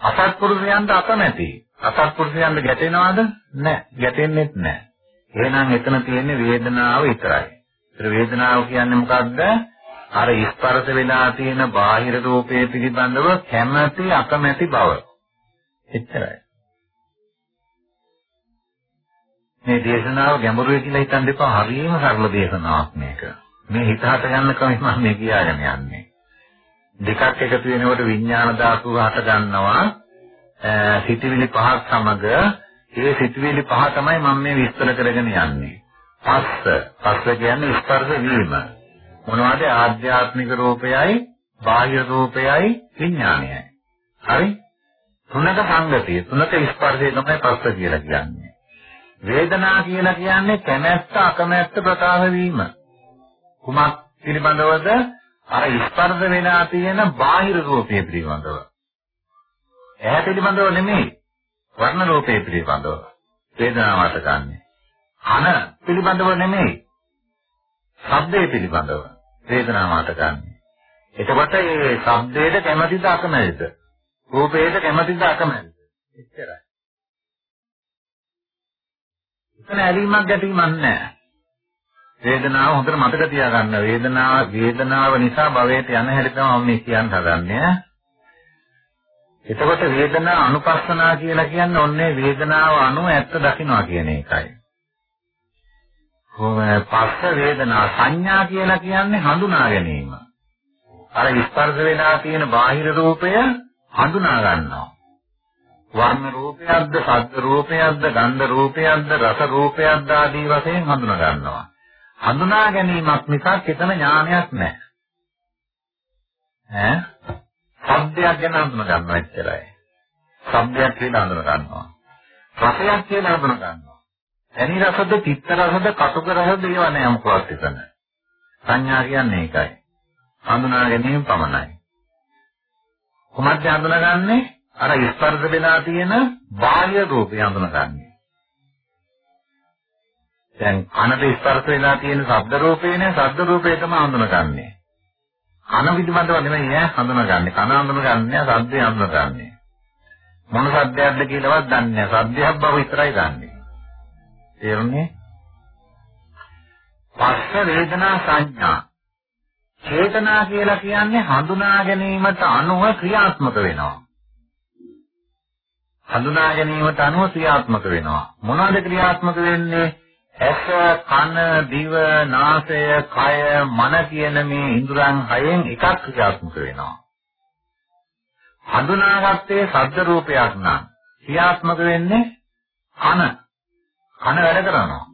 අසත්පුරුෂයන්ට අකමැති. අසත්පුරුෂයන්ට ගැටෙනවද? නැහැ. ගැටෙන්නේත් නැහැ. එහෙනම් එතන තියෙන්නේ වේදනාව විතරයි. ඒතර වේදනාව කියන්නේ මොකක්ද? අර ස්පර්ශ වෙලා තියෙන බාහිර රූපයේ පිළිබඳව කැමැති අකමැති බව. එච්චරයි. මේ දේශනාව ගැඹුරුයි කියලා හිතන්න එපා. හරියම සරල දේශනාවක් මේක. මේ හිත හට ගන්න කම මම මේ කියාගෙන යන්නේ. දෙකක් එකතු වෙනකොට විඥාන ධාතුව හට ගන්නවා. සිතවිලි පහක් සමග ඒ සිතවිලි පහ තමයි මම මේ විස්තර කරගෙන යන්නේ. පස්ස. පස්ස කියන්නේ ස්පර්ශ වීම. මොනවද? ආධ්‍යාත්මික රූපයයි බාහ්‍ය රූපයයි විඥානයයි. හරි? තුනක සංගතිය තුනක ස්පර්ශය තමයි පස්ස කියලා කියන්නේ. වේදනා කියලා කියන්නේ කැමැත්ත අකමැත්ත ප්‍රකාශ වීම. කුමක් පිළිබඳවද? අර ස්පර්ශ වෙලා තියෙන බාහිර රූපය පිළිබඳව. ඇහැ පිළිබඳව නෙමෙයි. වර්ණ රූපය පිළිබඳව. වේදනාවට ගන්නෙ. කන පිළිබඳව නෙමෙයි. ශබ්දේ පිළිබඳව වේදනාවට ගන්නෙ. එතකොට මේ ශබ්දයට කැමැතිද අකමැතිද? රූපයට කැමැතිද අකමැතිද? එච්චරයි. එතන ඇලීමක් ගැටීමක් නැහැ. වේදනාව හොඳට මතක තියාගන්න. වේදනාව වේදනාව නිසා භවයට යන හැටි තමයි මම මේ කියන්න හදන්නේ. එතකොට වේදනා අනුපස්සනා කියලා කියන්නේ ඔන්නේ වේදනාව අනුව ඇත්ත දකින්නවා කියන එකයි. පස්ස වේදනා සංඥා කියලා කියන්නේ හඳුනා ගැනීම. අර ස්පර්ශ වෙලා තියෙන බාහිර රූපය හඳුනා ගන්නවා. වර්ණ රූපයක්ද, ශබ්ද රූපයක්ද, ගන්ධ රූපයක්ද, රස රූපයක්ද ආදී වශයෙන් හඳුනා ගන්නවා. හඳුනා ගැනීමක් මිසක් එතන ඥානයක් නැහැ. ඈ? සබ්දයක් ගැන හඳුනා ගන්නවා එච්චරයි. සබ්දයක් කියලා හඳුනා ගන්නවා. රසයක් කියලා හඳුනා ගන්නවා. දැනි රසද, තිත්ත රසද, කටුක රසද ඒවා නෑ මොකවත් එතන. සංඥා කියන්නේ ඒකයි. හඳුනා ගැනීම පමණයි. කොහොමද හඳුනාගන්නේ? අර ස්පර්ශ වෙලා තියෙන බාහ්‍ය රූපය හඳුනාගන්නේ. දැන් කනට ස්පර්ශ වෙලා තියෙන ශබ්ද රූපේ නේ ශබ්ද රූපේ තමයි හඳුනගන්නේ. කන පිළිබඳව නෙමෙයි ඈ හඳුනගන්නේ. කන හඳුනගන්නේ ශබ්දය හඳුනගන්නේ. මොන ශබ්දයක්ද කියලාවත් දන්නේ නැහැ. ශබ්දයක් බව විතරයි දන්නේ. තේරුණේ? පස්ස වේදනා සංඥා. චේතනා කියලා කියන්නේ හඳුනා ගැනීමට අනුව ක්‍රියාත්මක වෙනවා. හඳුනා ගැනීමට අනුව ක්‍රියාත්මක වෙනවා. මොනවද ක්‍රියාත්මක වෙන්නේ? ඇස, කන, දිව, නාසය, කය, මන කියන මේ ඉන්ද්‍රයන් හයෙන් එකක් ක්‍රියාත්මක වෙනවා. හඳුනාගත්තේ ශබ්ද රූපයක් නම් ක්‍රියාත්මක වෙන්නේ කන. කන වැඩ කරනවා.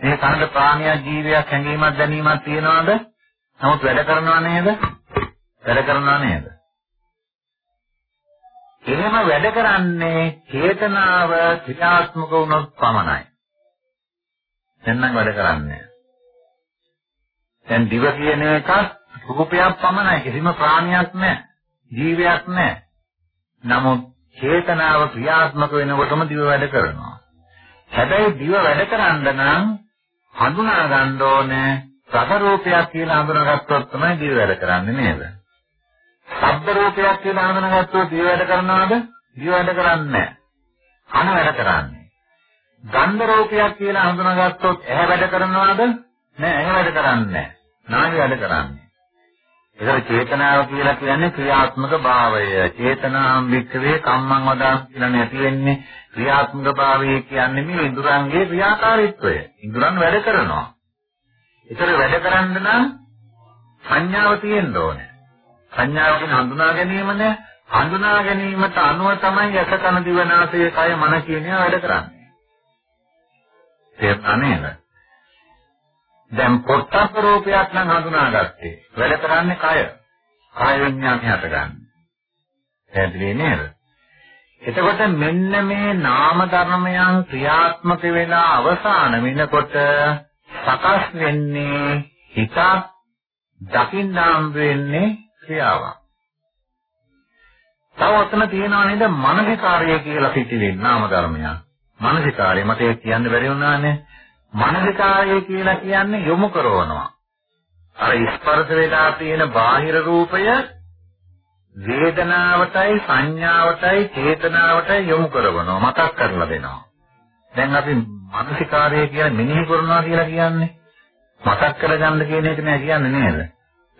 මේ කනට ප්‍රාණියක් ජීවයක් හැඟීමක් දැනීමක් තියනවාද? නමුත් වැඩ කරනවා නේද? වැඩ කරනවා නේද? එහෙම වැඩ කරන්නේ චේතනාව ක්‍රියාත්මක වුණොත් පමණයි. එන්නම් වැඩ කරන්නේ. දැන් දිව කියන එකත් රූපයක් පමණයි. කිසිම ප්‍රාණියක් නැහැ. ජීවයක් නැහැ. නමුත් චේතනාව ක්‍රියාත්මක වෙනකොටම දිව වැඩ කරනවා. හැබැයි දිව වැඩ කරන්න නම් හඳුනා ගන්න ඕනේ රස රූපයක් කියලා හඳුනාගත්තොත් තමයි දිව වැඩ කරන්නේ නේද? ශබ්ද රූපයක් කියලා හඳුනාගත්තොත් දිව වැඩ කරනවද? දිව වැඩ කරන්නේ නැහැ. කන වැඩ කරන්නේ. ගන්ධ රූපයක් කියලා හඳුනාගත්තොත් ඇහැ වැඩ කරනවද? නෑ ඇහැ වැඩ කරන්නේ නැහැ. නාසය වැඩ කරන්නේ. ඒකට චේතනාව කියලා කියන්නේ ක්‍රියාත්මක භාවය. චේතනාම් වික්‍රේ කම්මං වදා කියලා නැති වෙන්නේ ක්‍රියාත්මක භාවය කියන්නේ මේ ඉඳුරන්ගේ ක්‍රියාකාරීත්වය. ඉඳුරන් වැඩ කරනවා. ඒතර වැඩ කරන්න නම් සංඥාව තියෙන්න ඕනේ. සංඥාවකින් හඳුනා ගැනීම නෑ. හඳුනා ගැනීමට අනුව තමයි යස කන දිව නාසය කය මන කියන ඒවා වැඩ කරන්නේ. තේරුණා නේද? දැන් පොට්ටබ්බ රූපයක් නම් හඳුනාගත්තේ. වැඩ කරන්නේ කය. කාය විඥානය හටගන්නේ. පැහැදිලි නේද? එතකොට මෙන්න මේ නාම ධර්මයන් ක්‍රියාත්මක වෙලා අවසාන වෙනකොට සකස් වෙන්නේ හිතක් දකින්නාම් වෙන්නේ ක්‍රියාවක්. තව ඔතන තියෙනවා නේද මනසිකාර්යය කියලා පිටින් නාම ධර්මයක්. මනසිකාර්යය මට ඒක කියන්න බැරි වුණානේ. මනසිකාර්යය කියලා කියන්නේ යොමු කරනවා. අර ස්පර්ශ වේලා තියෙන බාහිර රූපය වේදනාවටයි සංඥාවටයි චේතනාවටයි යොමු කරනවා මතක් කරලා දෙනවා. දැන් අපි මානසිකාරය කියන්නේ මෙනෙහි කරනවා කියලා කියන්නේ මතක් කරගන්න කියන එක නෑ කියන්නේ නේද?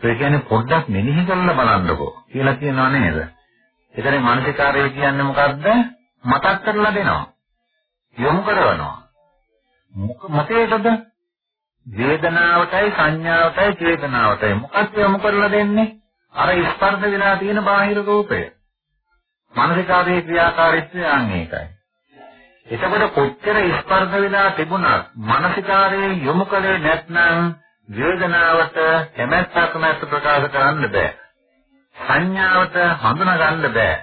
ඒ කියන්නේ පොඩ්ඩක් මෙනෙහි කරලා බලන්නකෝ කියලා කියනවා නේද? ඒතරේ මානසිකාරය කියන්නේ මොකද්ද? මතක් කරලා දෙනවා. යොමු කරනවා. මොකේද? වේදනාවටයි සංඥාවටයි චේතනාවටයි මොකක්ද යොමු කරලා දෙන්නේ? අර ස්පර්ශ වෙලා තියෙන බාහිර රූපය. මානසිකාරයේ ක්‍රියාකාරීත්වය අන් ඒකයි. එතකොට කොච්චර ස්පර්ශ වෙලා තිබුණත් මානසිකාරයේ යොමු කලේ නැත්නම් වේදනාවට කැමැත්තක් නැත් ප්‍රකාශ කරන්න බෑ. සංඥාවට හඳුනා ගන්න බෑ.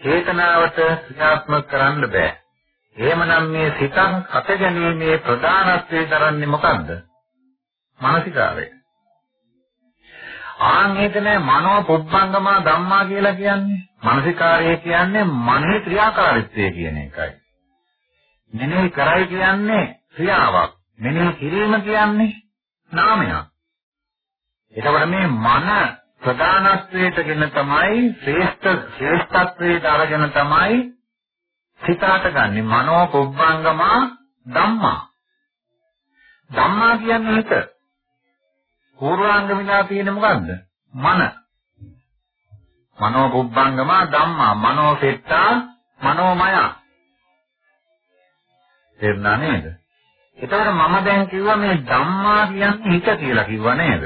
චේතනාවට ක්‍රියාත්මක කරන්න බෑ. එහෙමනම් මේ සිතක් අත ගැනීමේ ප්‍රධානත්වයේ දරන්නේ මොකද්ද? මානසිකාරය. ආන් ඒකනේ මනෝ පුබ්බංගම ධම්මා කියලා කියන්නේ. මානසිකාරය කියන්නේ මනේ ක්‍රියාකාරීත්වය කියන එකයි. මෙනෙහි කරයි කියන්නේ ක්‍රියාවක්. මෙනෙහි කිරීම කියන්නේ නාමයක්. එතකොට මේ මන ප්‍රධානත්වයටගෙන තමයි ශ්‍රේෂ්ඨ ශ්‍රේෂ්ඨත්වයට අරගෙන තමයි සිතාට ගන්නෙ මනෝ පුබ්බංගමා ධම්මා. ධම්මා කියන්නේ හිත. පූර්වාංග විලා තියෙන මොකද්ද? මන. මනෝ පුබ්බංගමා ධම්මා මනෝ සෙට්ටා මනෝමය. තේරුණා නේද? එතකොට මම දැන් කිව්වා මේ ධම්මා කියන්නේ හිත කියලා කිව්වා නේද?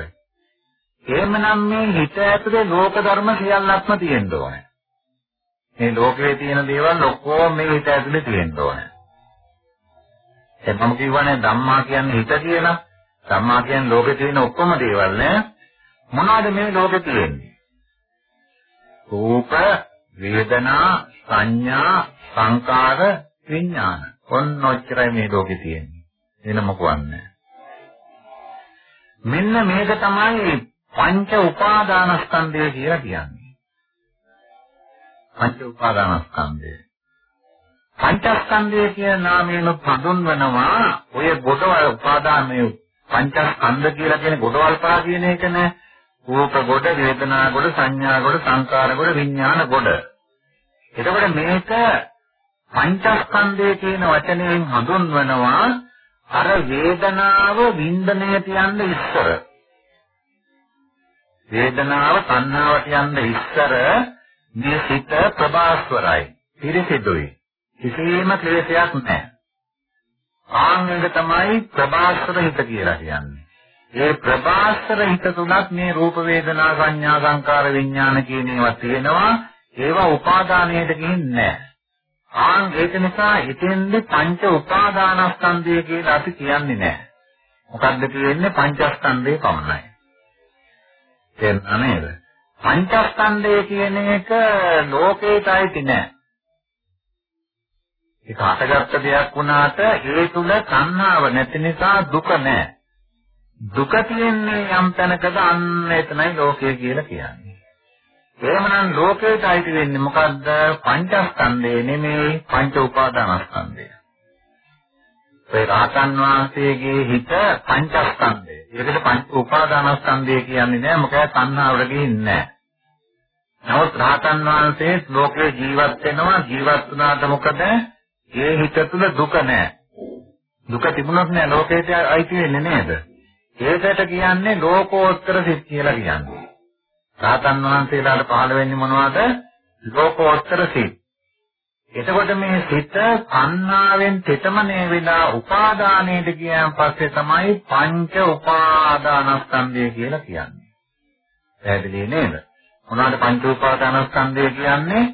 එහෙමනම් මේ හිත ඇතුලේ ලෝක ධර්ම සියල්ලක්ම තියෙන්න ඕනේ. මේ ලෝකයේ තියෙන දේවල් ඔක්කොම මේ හිත ඇතුලේ තියෙන්න ඕනේ. දැන් මම කියවනේ ධම්මා කියන්නේ හිත කියලා. ධම්මා කියන්නේ ලෝකේ තියෙන ඔක්කොම දේවල් නේ. මොනවද මේ ලෝකේ තියෙන්නේ? රූප, වේදනා, සංඥා, සංකාර, විඥාන. ඔන්න ඔච්චරයි මේ ලෝකේ තියෙන්නේ. වෙන මොකවත් නැහැ. මෙන්න මේක තමයි පංච උපාදානස්කන්ධය කියලා කියන්නේ. පංච උපාදානස්කන්ධය. පංචස්කන්ධය කියන නාමයෙන් හඳුන්වනවා ඔය ගොඩවල් උපාදානයේ පංචස්කන්ධ කියලා කියන ගොඩවල් පහ කියන එක නේ. රූප ගොඩ, වේදනා ගොඩ, සංඥා ගොඩ, සංකාර ගොඩ, විඥාන ගොඩ. එතකොට මේක පංචස්කන්ධය කියන වචනයෙන් හඳුන්වනවා අර වේදනාව වින්දනයට යන්න ඉස්සර. වේදනාව තණ්හාවට යන්න ඉස්සර මේ සිත ප්‍රභාස්වරයි පිරිසිදුයි කිසිම ක්ලේශයක් නැහැ. ආංගක තමයි ප්‍රබාස්තර හිත කියලා කියන්නේ. ඒ ප්‍රබාස්තර හිත තුලත් මේ රූප වේදනා සංඥා සංකාර විඥාන කියන ඒවා තියෙනවා. ඒවා උපාදානයට ගිහින් නැහැ. ආන් ඒක නිසා ඉතින්දි පංච උපාදානස්කන්ධය කියලා අපි කියන්නේ නැහැ. මොකද්ද කියන්නේ පංචස්කන්ධය පමණයි. තේරුණා නේද? පංචස්කන්ධය කියන එක ලෝකේටයි නෑ. ඒක හටගත්ත දෙයක් වුණාට ඒ තුල සංහාව නැති නිසා දුක නෑ. දුක තියෙන්නේ යම් තැනකද අන්න එතනයි ලෝකය කියලා කියන්නේ. එහෙමනම් ලෝකයට අයිති වෙන්නේ මොකද්ද? පංචස්කන්ධය නෙමෙයි පංච උපාදානස්කන්ධය. ඒ රාතන් වහන්සේගේ හිත පංචස්කන්ධය. ඒකට පංච උපාදානස්කන්ධය කියන්නේ නෑ මොකද සංහාවට ගිහින්නේ නෑ. නමුත් රාතන් වහන්සේ ලෝකේ ජීවත් වෙනවා ජීවත් වුණාට මොකද? ඒ හිත තුල දුක නෑ. දුක තිබුණොත් නෑ ලෝකයට අයිති වෙන්නේ නේද? ඒකට කියන්නේ ලෝකෝත්තර සිත් කියලා කියන්නේ. රාතන් වහන්සේලාට පහළ වෙන්නේ මොනවද? ලෝකෝත්තර සිත්. එතකොට මේ සිත කන්නාවෙන් තෙතමනේ වෙලා උපාදානයට ගියන් පස්සේ තමයි පංච උපාදානස්කන්ධය කියලා කියන්නේ. පැහැදිලි නේද? මොනවාද පංච උපාදානස්කන්ධය කියන්නේ?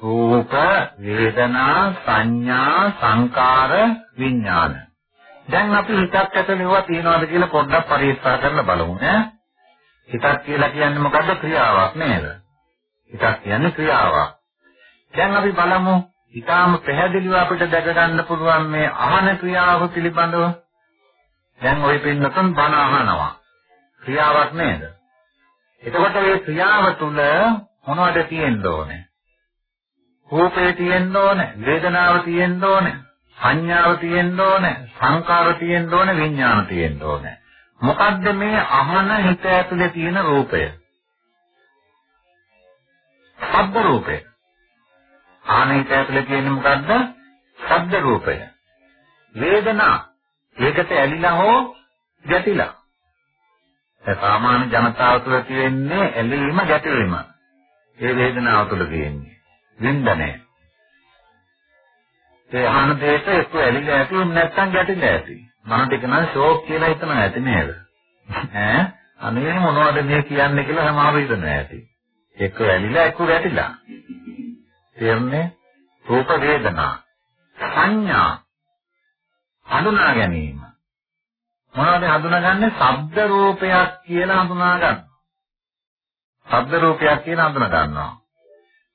රූප, වේදනා, සංඥා, සංකාර, විඥාන. දැන් අපි හිතක් ඇතුළේ ඒවා තියනවාද කියලා පොඩ්ඩක් පරීක්ෂා කරලා බලමු ඈ. හිතක් කියලා කියන්නේ මොකද්ද? ක්‍රියාවක් නේද? හිතක් කියන්නේ ක්‍රියාවක්. දැන් අපි බලමු ඊටාම පැහැදිලිව අපිට දැක ගන්න පුළුවන් මේ අහන ක්‍රියාව පිළිබඳව. දැන් ওই පින්නතුන් බණ අහනවා. ක්‍රියාවක් නේද? එතකොට මේ ක්‍රියාව තුල මොනවද තියෙන්න ඕනේ? රූපේ තියෙන්න ඕනේ, වේදනාව තියෙන්න ඕනේ, සංඥාව තියෙන්න ඕනේ, සංකාර තියෙන්න ඕනේ, විඥාන තියෙන්න ඕනේ. මොකද්ද මේ අහන හිත ඇතුලේ තියෙන රූපය? ශබ්ද රූපය. අහන හිත ඇතුලේ තියෙන්නේ මොකද්ද? ශබ්ද රූපය. වේදනා. ඒකට ඇලිලා හෝ ගැටිලා. ඒ සාමාන්‍ය ජනතාව තුළ තියෙන්නේ ඇලීම ගැටීම. ඒ වේදනාව තුළ තියෙන්නේ. වින්දනය. ඒ අහන දෙයට එක්ක ඇලිලා ඇති නැත්නම් ගැටිලා ඇති. මනට එක නම් ෂෝක් කියලා හිතනවා ඇති නේද? ඈ අනේ මොනවද මේ කියන්නේ කියලා සමහර හිතනවා ඇති. එක්ක ඇලිලා එක්ක ගැටිලා. තේරුණේ? රූප වේදනා සංඥා හඳුනා ගැනීම මොනවද හඳුනාගන්නේ? ශබ්ද රූපයක් කියලා හඳුනා ගන්නවා. ශබ්ද රූපයක් කියලා හඳුනා ගන්නවා.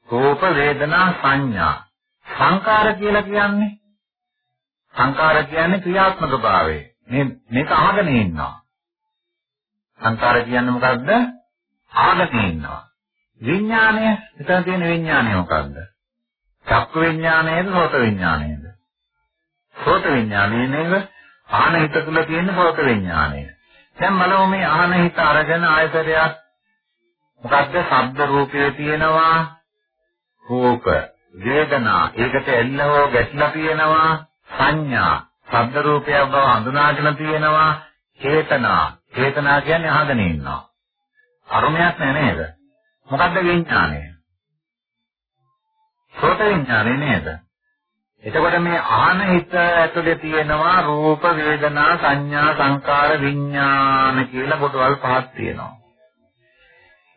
රූප වේදනා සංඥා සංකාර කියලා කියන්නේ සංකාර කියන්නේ ක්‍රියාත්මක භාවය. මේ මේක අහගෙන ඉන්නවා. සංකාර කියන්නේ මොකද්ද? අහගෙන ඉන්නවා. විඥාණය එතන තියෙන විඥාණය මොකද්ද? චක්ක විඥාණයද සෝත විඥාණයද? සෝත විඥාණය නේද? ආහන හිත තුල තියෙන සෝත විඥාණය. දැන් බලමු මේ ආහන හිත අරගෙන ආයතරයක් මොකද්ද? ශබ්ද රූපයේ තියෙනවා රූප වේදනා ඒකට එල්ල හෝ ගැටලා තියෙනවා සංඥා ශබ්ද රූපයක් බව හඳුනාගෙන තියෙනවා චේතනා චේතනා කියන්නේ අහගෙන ඉන්නවා අරුමයක් නෑ නේද මොකද්ද විඥානය සෝත විඥානය නේද එතකොට මේ ආහන හිත ඇතුලේ තියෙනවා රූප වේදනා සංඥා සංකාර විඥාන කියලා කොටවල් පහක් තියෙනවා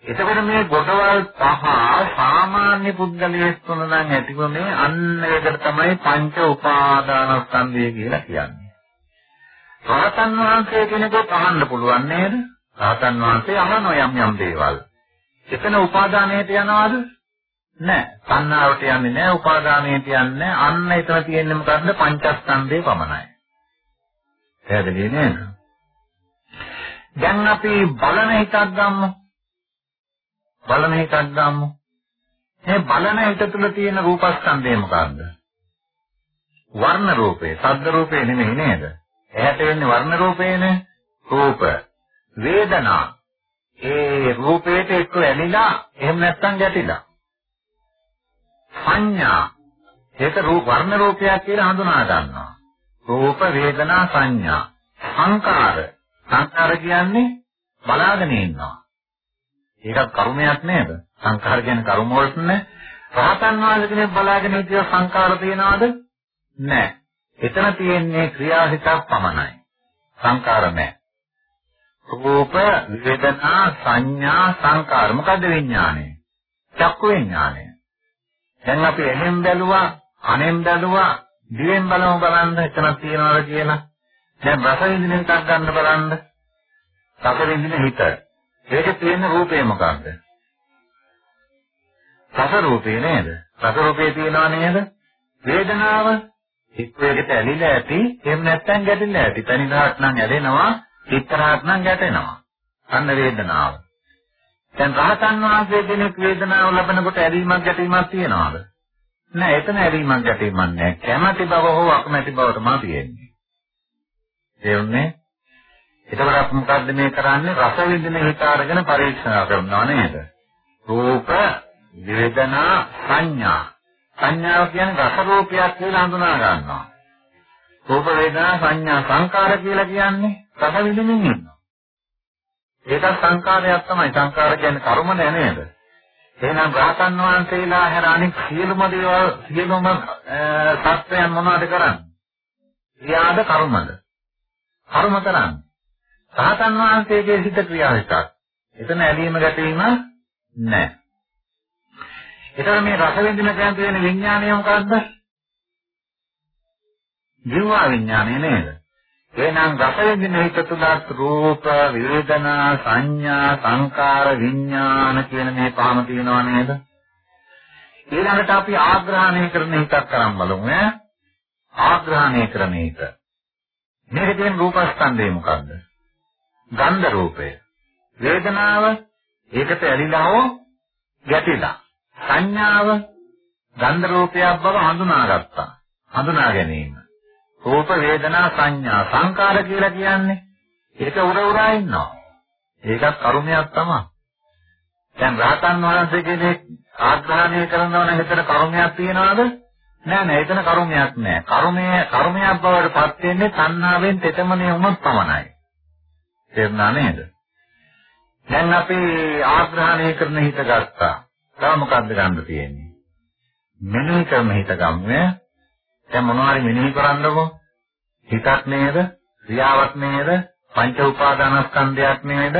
එතකොට මේ ගොඩවල් පහ සාමාන්‍ය පුද්ගලයෙක් තුන නම් ඇතිවන්නේ අන්න ඒකට තමයි පංච උපාදානස්කන්ධය කියලා කියන්නේ. රහතන් වහන්සේ කෙනෙකුට අහන්න පුළුවන් නේද? රහතන් වහන්සේ අහන යම් යම් දේවල්. එතන උපාදානයට යනවද? නැහැ. සංනාවට යන්නේ නැහැ, උපාදානයට යන්නේ අන්න එතන තියෙන්නේ මොකද්ද? පංචස්කන්ධේ පමණයි. පැහැදිලි නේද? දැන් අපි බලන හිතක් ගමු. බලන හිතක් ගමු. මේ බලන හිත තුල තියෙන රූපස්කන්ධය මොකක්ද? වර්ණ රූපේ, ශබ්ද රූපේ නෙමෙයි නේද? ඇහැට වෙන්නේ වර්ණ රූපේනේ. රූප, වේදනා. ඒ රූපේට එක්ක ඇලිලා එහෙම නැත්නම් ගැටිලා. සංඥා. ඒක රූප වර්ණ රූපයක් කියලා හඳුනා ගන්නවා. රූප, වේදනා, සංඥා. සංකාර. සංකාර කියන්නේ බලාගෙන ඉන්නවා. ඒකත් කර්මයක් නේද? සංඛාර කියන්නේ කර්ම වලට නේ. රහතන් වහන්සේ කෙනෙක් බලාගෙන හිටිය සංකාර තියනවද? නැහැ. එතන තියෙන්නේ ක්‍රියාසිතක් පමණයි. සංකාර නැහැ. රූප, වේදනා, සංඥා, සංකාර. මොකද්ද විඥානය? චක්කු විඥානය. දැන් අපි එහෙන් බැලුවා, අනෙන් බැලුවා, දිවෙන් බලමු බලන්න එතන තියනවද කියලා. දැන් රස විඳින එකක් ගන්න බලන්න. රස විඳින හිත. ඒකේ තියෙන රූපේ මොකක්ද? රස රූපේ නේද? රස රූපේ තියෙනව නේද? වේදනාව හිතේකට ඇලිලා ඇති, එහෙම නැත්නම් ගැටෙලා ඇති. තනිදාක් නම් ඇදෙනවා, චිත්තරාක් නම් ගැටෙනවා. අන්න වේදනාව. දැන් රහතන් වහන්සේ කෙනෙක් වේදනාව ලබනකොට ඇලීමක් ගැටීමක් තියනවාද? නෑ, එතන ඇලීමක් ගැටීමක් නෑ. කැමැති බව හෝ අකමැති බව තමයි තියෙන්නේ. තේරුණේ? එතකොට අපි මොකද්ද මේ කරන්නේ? රස විඳින හිත අරගෙන පරීක්ෂා කරනවා නේද? රූප, වේදනා, සංඥා. සංඥාව කියන්නේ රස රූපයක් කියලා හඳුනා ගන්නවා. රූප වේදනා සංඥා සංකාර කියලා කියන්නේ රස විඳින්මින් ඉන්නවා. ඒක සංකාරයක් තමයි. සංකාර කියන්නේ කර්ම නෑ නේද? එහෙනම් රහතන් වහන්සේලා හැර අනික් සියලුම දේවල් සියලුම සත්‍යයන් මොනවද කරන්නේ? ක්‍රියාද කර්මද? කර්ම කරන්නේ. රහතන් වහන්සේගේ සිත ක්‍රියාවකක්. එතන ඇලීම ගැටීම නැහැ. ඒතර මේ රස විඳින දැන් තියෙන විඥානය මොකද්ද? ජීවා විඥානය නේද? එහෙනම් රස විඳින හිත තුලත් රූප, වේදනා, සංඥා, සංකාර, විඥාන කියන මේ පහම තියෙනව නේද? ඊළඟට අපි ආග්‍රහණය කරන හිතක් කරන් බලමු ඈ. ආග්‍රහණය කරන හිත. මේකේ තියෙන රූපස්කන්ධය මොකද්ද? ගන්ධ රූපය. වේදනාව ඒකට ඇලිලා හෝ ගැටිලා. සංඥාව ගන්ධ රූපයක් බව හඳුනාගත්තා. හඳුනා ගැනීම. රූප වේදනා සංඥා සංකාර කියලා කියන්නේ ඒක උර උරා ඉන්නවා. ඒකත් කර්මයක් තමයි. දැන් රහතන් වහන්සේ කෙනෙක් ආග්‍රහණය කරනවා නම් එතන කර්මයක් තියනවද? නෑ නෑ එතන කර්මයක් නෑ. කර්මය කර්මයක් බවට පත් වෙන්නේ තණ්හාවෙන් තෙතමනේ වුණොත් පමණයි. තේරුණා නේද? දැන් අපි ආග්‍රහණය කරන හිත ගත්තා. තව මොකද්ද ගන්න තියෙන්නේ? මෙනෙහි කරන හිත ගම්ම. දැන් මොනවාරි මෙනෙහි කරන්නකො? හිතක් නේද? ක්‍රියාවක් නේද? පංච උපාදානස්කන්ධයක් නේද?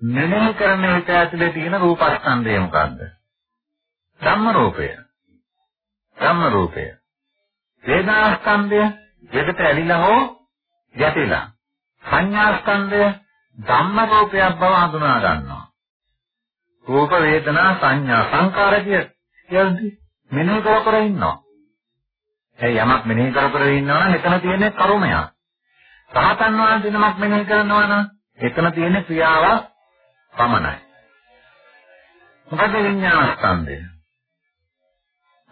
මෙනෙහි කරන හිත ඇතුලේ තියෙන රූපස්කන්ධය මොකද්ද? ධම්ම රූපය. ධම්ම රූපය. වේදනාස්කන්ධය දෙකට ඇලිලා හෝ ගැටිලා. සංඥාස්කන්ධය ධම්ම රූපයක් බව හඳුනා ගන්නවා. රූප වේදනා සංඥා සංකාර කියන්නේ මෙනෙහි කර කර ඉන්නවා. ඒ යමක් මෙනෙහි කර කර ඉන්නවා නම් එතන තියෙන්නේ කර්මයක්. රහතන් වහන්සේ නමක් මෙනෙහි කරනවා නම් එතන තියෙන්නේ ක්‍රියාවක් පමණයි. මොකද විඥානස්කන්ධය?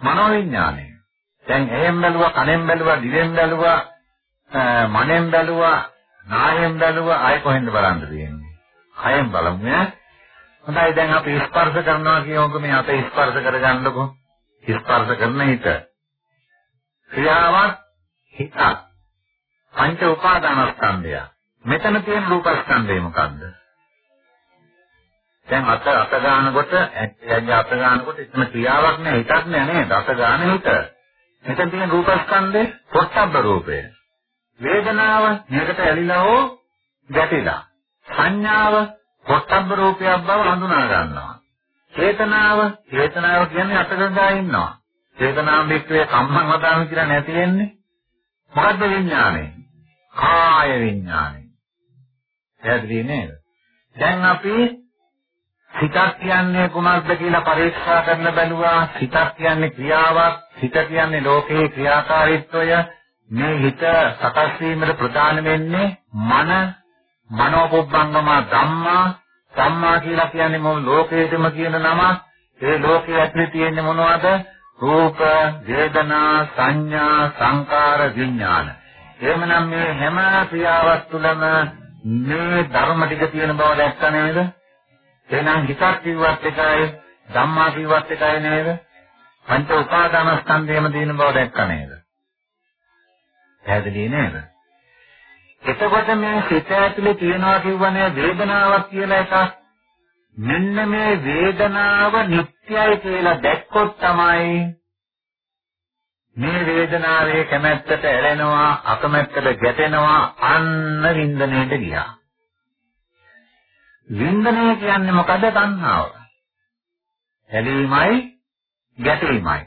මනෝ විඥානය. දැන් එහෙම් බැලුවා, කනෙන් බැලුවා, දිවෙන් බැලුවා, මනෙන් බැලුවා, නායෙන් බැලුවා, ආයෙ කොහෙන්ද බලන්න තියෙන්නේ? කයෙන් බලමු ඈ. හොඳයි දැන් අපි ස්පර්ශ කරනවා කියමුකෝ මේ අත ස්පර්ශ කරගන්නකො. ස්පර්ශ කරන හිත. ක්‍රියාවක් හිත. පංච උපාදානස්කන්ධය. මෙතන තියෙන රූපස්කන්ධය මොකද්ද? දැන් අත අත ගන්නකොට ඇයි අත ගන්නකොට එතන ක්‍රියාවක් නෑ හිතක් නෑ නේද? අත ගන්න හිත. මෙතන තියෙන රූපස්කන්ධේ පොට්ටබ්බ රූපය. වේදනාව මේකට ඇලිලා හෝ ගැටිලා. සංඥාව පොට්ටබ්බ රූපයක් බව හඳුනා ගන්නවා. චේතනාව චේතනාව කියන්නේ අතගඳා ඉන්නවා. චේතනාව මෙක්කේ කම්මං වදාම කියලා නැති වෙන්නේ. මොකද්ද විඥානය? කාය විඥානය. පැහැදිලි නේද? දැන් අපි සිතක් කියන්නේ කුමක්ද කියලා පරීක්ෂා කරන්න බැලුවා. සිතක් කියන්නේ ක්‍රියාවක්, සිත කියන්නේ ලෝකේ ක්‍රියාකාරීත්වය. මේ හිත සකස් වීමට ප්‍රධාන වෙන්නේ මන මනෝපොබ්බංගම ධම්මා ධම්මා කියලා කියන්නේ මොන ලෝකයේදම කියන නම ඒ ලෝකයේ ඇතුලේ තියෙන්නේ මොනවද රූප වේදනා සංඥා සංකාර විඥාන. එහෙමනම් මේ හැම ක්‍රියාවක් තුළම මේ ධර්ම ටික තියෙන බව දැක්ක නේද? එහෙනම් හිතක් කිව්වත් එකයි ධම්මා කිව්වත් එකයි නේද? පංච උපාදානස්කන්ධයම තියෙන බව දැක්ක නේද? පැහැදිලි නේද? එතකොට මේ සිත ඇතුලේ තියනවා කියවනේ වේදනාවක් කියලා එකක්. මෙන්න මේ වේදනාව නිට්ටයයි කියලා දැක්කොත් තමයි මේ වේදනාවේ කැමැත්තට ඇලෙනවා අකමැත්තට ගැටෙනවා අන්න වින්දනයට ගියා. වින්දනය කියන්නේ මොකද තණ්හාව? ඇලීමයි ගැටීමයි.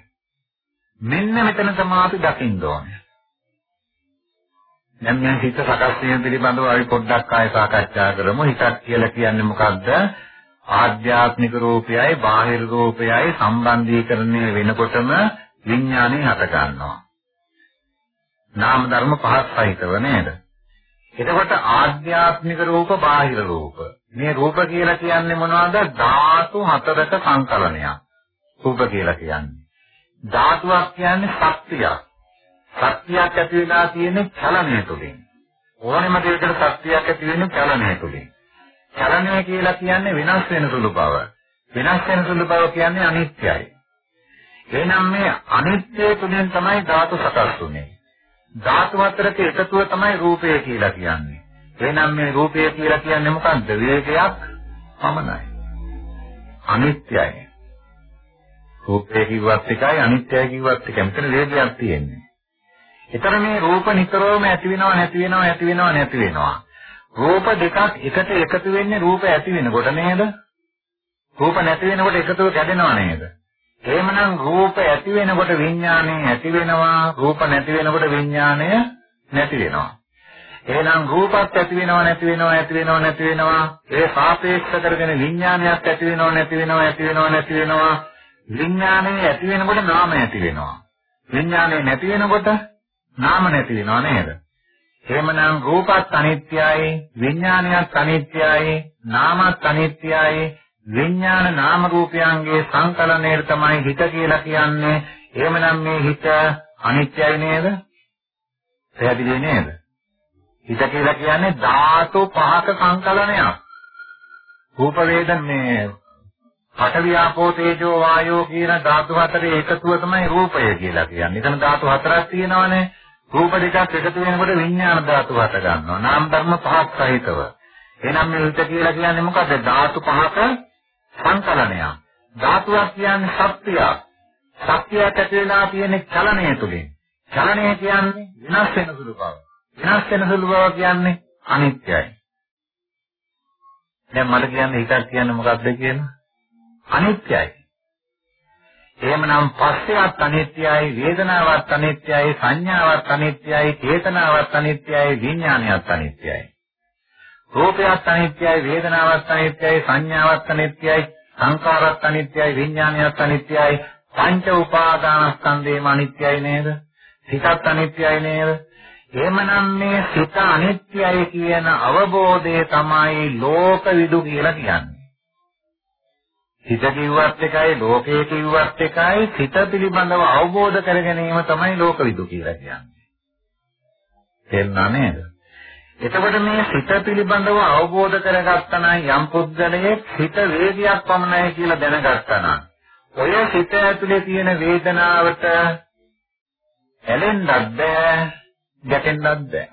මෙන්න මෙතන තමයි අපි දකින්න ඕනේ. දැන් මේ හිත සකස් වීම පිළිබඳව අපි පොඩ්ඩක් ආයෙ සාකච්ඡා කරමු. හිතක් කියලා කියන්නේ මොකද්ද? ආධ්‍යාත්මික රූපයයි බාහිර රූපයයි සම්බන්ධීකරණය වෙනකොටම විඥානය හට ගන්නවා. නාම ධර්ම පහක් සහිතව නේද? එතකොට ආධ්‍යාත්මික රූප බාහිර රූප. මේ රූප කියලා කියන්නේ මොනවද? ධාතු හතරක සංකලනයක්. රූප කියලා කියන්නේ. ධාතුවක් කියන්නේ ශක්තියක්. ශක්තියක් ඇති වෙලා තියෙන චලනය තුළින්. ඕනෙම දෙයකට ශක්තියක් ඇති වෙන්නේ චලනය තුළින්. චලනය කියලා කියන්නේ වෙනස් වෙන සුළු බව. වෙනස් වෙන සුළු බව කියන්නේ අනිත්‍යයි. එහෙනම් මේ අනිත්‍ය තුළින් තමයි ධාතු සකස් වෙන්නේ. ධාතු අතරක එකතුව තමයි රූපය කියලා කියන්නේ. එහෙනම් මේ රූපය කියලා කියන්නේ මොකක්ද? වේගයක් පමණයි. අනිත්‍යයි. රූපය කිව්වත් එකයි අනිත්‍යයි කිව්වත් එකයි. මෙතන වේගයක් තියෙන්නේ. ඒතර මේ රූප නිතරම ඇති වෙනව නැති වෙනව ඇති වෙනව නැති වෙනවා. රූප දෙකක් එකට එකතු වෙන්නේ රූප ඇති වෙනකොට නේද? රූප නැති වෙනකොට එකතුව කැඩෙනව නේද? එහෙමනම් රූප ඇති වෙනකොට විඥාණය ඇති වෙනවා රූප නැති වෙනකොට විඥාණය නැති වෙනවා. එහෙනම් රූපත් ඇති වෙනව නැති වෙනව ඇති වෙනව නැති වෙනවා ඒ සාපේක්ෂ කරගෙන විඥානයක් ඇති වෙනව නැති වෙනව ඇති වෙනව නැති වෙනවා විඥානය ඇති වෙනකොට නාම ඇති වෙනවා. විඥානය නැති වෙනකොට නාම නැති වෙනව නේද? එහෙමනම් රූපත් අනිත්‍යයි, විඥානයත් අනිත්‍යයි, නාමත් අනිත්‍යයි, විඥාන නාම රූපයන්ගේ සංකලනයේ තමයි හිත කියලා කියන්නේ. එහෙමනම් මේ හිත අනිත්‍යයි නේද? පැහැදිලි නේද? හිත කියලා කියන්නේ ධාතු පහක සංකලනයක්. රූප වේදන මේ පඨවි ආපෝ තේජෝ වායෝ කියන ධාතු හතරේ එකතුව තමයි රූපය කියලා කියන්නේ. එතන ධාතු හතරක් තියෙනවානේ. රූප දෙකක් එකතු වෙනකොට විඥාන ධාතු හට ගන්නවා. නාම ධර්ම පහක් සහිතව. එහෙනම් මේ හිත කියලා කියන්නේ මොකද? ධාතු පහක සංකලනයක්. ධාතුවක් කියන්නේ ශක්තියක්. ශක්තියට ඇති වෙලා තියෙන චලනය තුලින්. චලනය කියන්නේ විනාශ වෙන සුළු බව. විනාශ වෙන සුළු බව කියන්නේ අනිත්‍යයි. දැන් මට කියන්නේ හිතක් කියන්නේ මොකක්ද කියන? අනිත්‍යයි. එහෙමනම් පස්සයත් අනිත්‍යයි, වේදනාවත් අනිත්‍යයි, සංඥාවත් අනිත්‍යයි, චේතනාවත් අනිත්‍යයි, විඥානයත් අනිත්‍යයි. රූපයත් අනිත්‍යයි, වේදනාවත් අනිත්‍යයි, සංඥාවත් අනිත්‍යයි, සංකාරත් අනිත්‍යයි, විඥානයත් අනිත්‍යයි, පංච උපාදානස්කන්ධේම අනිත්‍යයි නේද? සිතත් අනිත්‍යයි නේද? එහෙමනම් මේ සිත අනිත්‍යයි කියන අවබෝධය තමයි ලෝක විදු කියලා කියන්නේ. හිත කිව්වත් එකයි ලෝකය කිව්වත් එකයි සිත පිළිබඳව අවබෝධ කර ගැනීම තමයි ලෝක විදු කියලා කියන්නේ. තේරුණා නේද? එතකොට මේ සිත පිළිබඳව අවබෝධ කරගත්තා නම් යම් පුද්ගලයෙක් සිත වේගයක් පමණයි කියලා දැනගත්තා නම් ඔය සිත ඇතුලේ තියෙන වේදනාවට ඇලෙන්නත් බෑ ගැටෙන්නත් බෑ.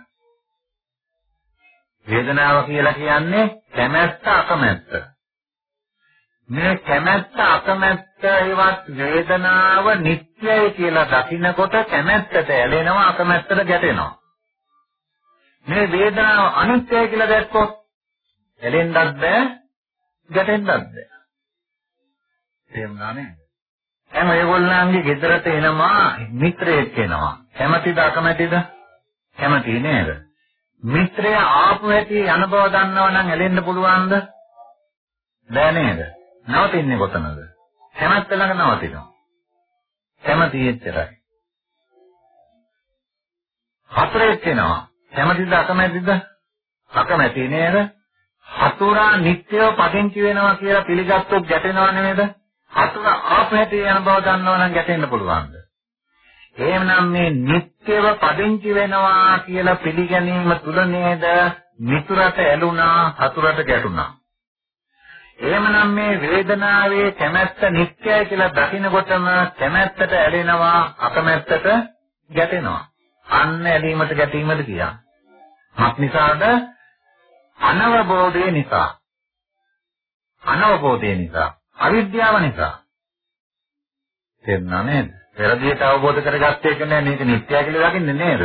වේදනාව කියලා කියන්නේ කැමැත්ත අකමැත්ත. මේ කැමැත්ත අකමැත්ත ඒවත් වේදනාව නිට්ටයයි කියලා දකින්නකොට කැමැත්තට ඇලෙනවා අකමැත්තට ගැටෙනවා. මේ වේදනාව අනිත්‍යයි කියලා දැක්කොත් ඇලෙන්නත් බෑ ගැටෙන්නත් බෑ. තේරුණා නේද? එහෙනම් ඒගොල්ලන්ගේ ගෙදරට එනවා මිත්‍රයෙක් එනවා. කැමැතිද අකමැතිද? කැමැති නේද? මිත්‍රය ආපු හැටි යන බව දන්නව නම් ඇලෙන්න පුළුවන්ද? බෑ නේද? නවතින්නේ කොතනද? කැමැත්ත ළඟ නවතිනවා. කැමැති එච්චරයි. හතරෙක් එනවා. කැමැතිද අකමැතිද? අකමැති නේද? හතුරා නිත්‍යව පදිංචි වෙනවා කියලා පිළිගත්තොත් ගැටෙනව නේද? හතුර ආපහැටි යන බව දන්නව නම් ගැටෙන්න පුළුවන්ද? එහෙමනම් මේ නිත්‍යව පදිංචි වෙනවා කියලා පිළිගැනීම තුල නේද මිතුරට ඇලුනා හතුරට ගැටුණා. එහෙමනම් මේ වේදනාවේ කැමැත්ත නිත්‍යයි කියලා දකිනකොටම කැමැත්තට ඇලෙනවා අකමැත්තට ගැටෙනවා. අන්න ඇලීමට ගැටීමද කියන්නේ. මක් නිසාද? අනවබෝධය නිසා. අනවබෝධය නිසා, අවිද්‍යාව නිසා. තේරුණා නේද? පෙරදියට අවබෝධ කරගත්තේ කියන්නේ මේක නිත්‍යයි කියලා දකින්නේ නේද?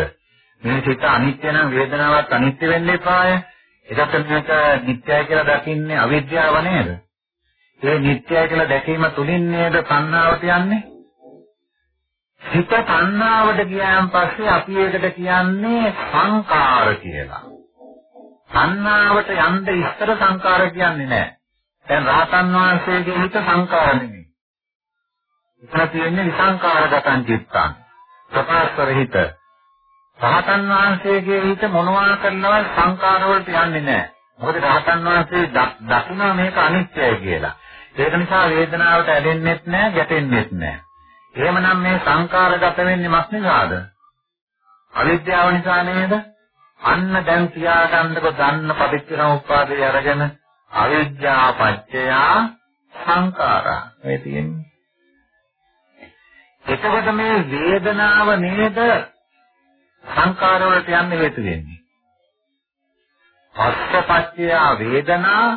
මේ සිත අනිත්‍ය නම් වේදනාවක් අනිත්‍ය වෙන්න එපාය. ඒකට මේක නිත්‍යයි කියලා දකින්නේ අවිද්‍යාව නේද? ඒ නිත්‍යයි කියලා දැකීම තුලින් නේද සංනාවට යන්නේ? හිත තණ්හාවට ගියාන් පස්සේ අපි ඒකට කියන්නේ සංකාර කියලා. තණ්හාවට යන්න ඉස්තර සංකාර කියන්නේ නැහැ. දැන් රහතන් වහන්සේගේ හිත සංකාර නෙමෙයි. එතන තියෙන්නේ විසංකාරගතං චිත්තං. ප්‍රකාශතර හිත. රහතන් වහන්සේගේ හිත මොනවා කරනවද සංකාර වලට යන්නේ නැහැ. මොකද රහතන් වහන්සේ දකින්න මේක අනිත්‍යයි කියලා. ඒක නිසා වේදනාවට ඇලෙන්නෙත් නැහැ, ගැටෙන්නෙත් නැහැ. එහෙමනම් මේ සංකාරගත වෙන්නේ මක් නිසාද? අවිද්‍යාව නිසා නේද? අන්න දැන් තියාගන්නකො දන්න පටිච්චසමුප්පාදේ අරගෙන අවිද්‍යා පත්‍ය සංකාරා. මේ තියෙන්නේ. එතකොට මේ වේදනාව නේද සංකාර වලට යන්න හේතු වෙන්නේ. පස්සපත්‍ය වේදනා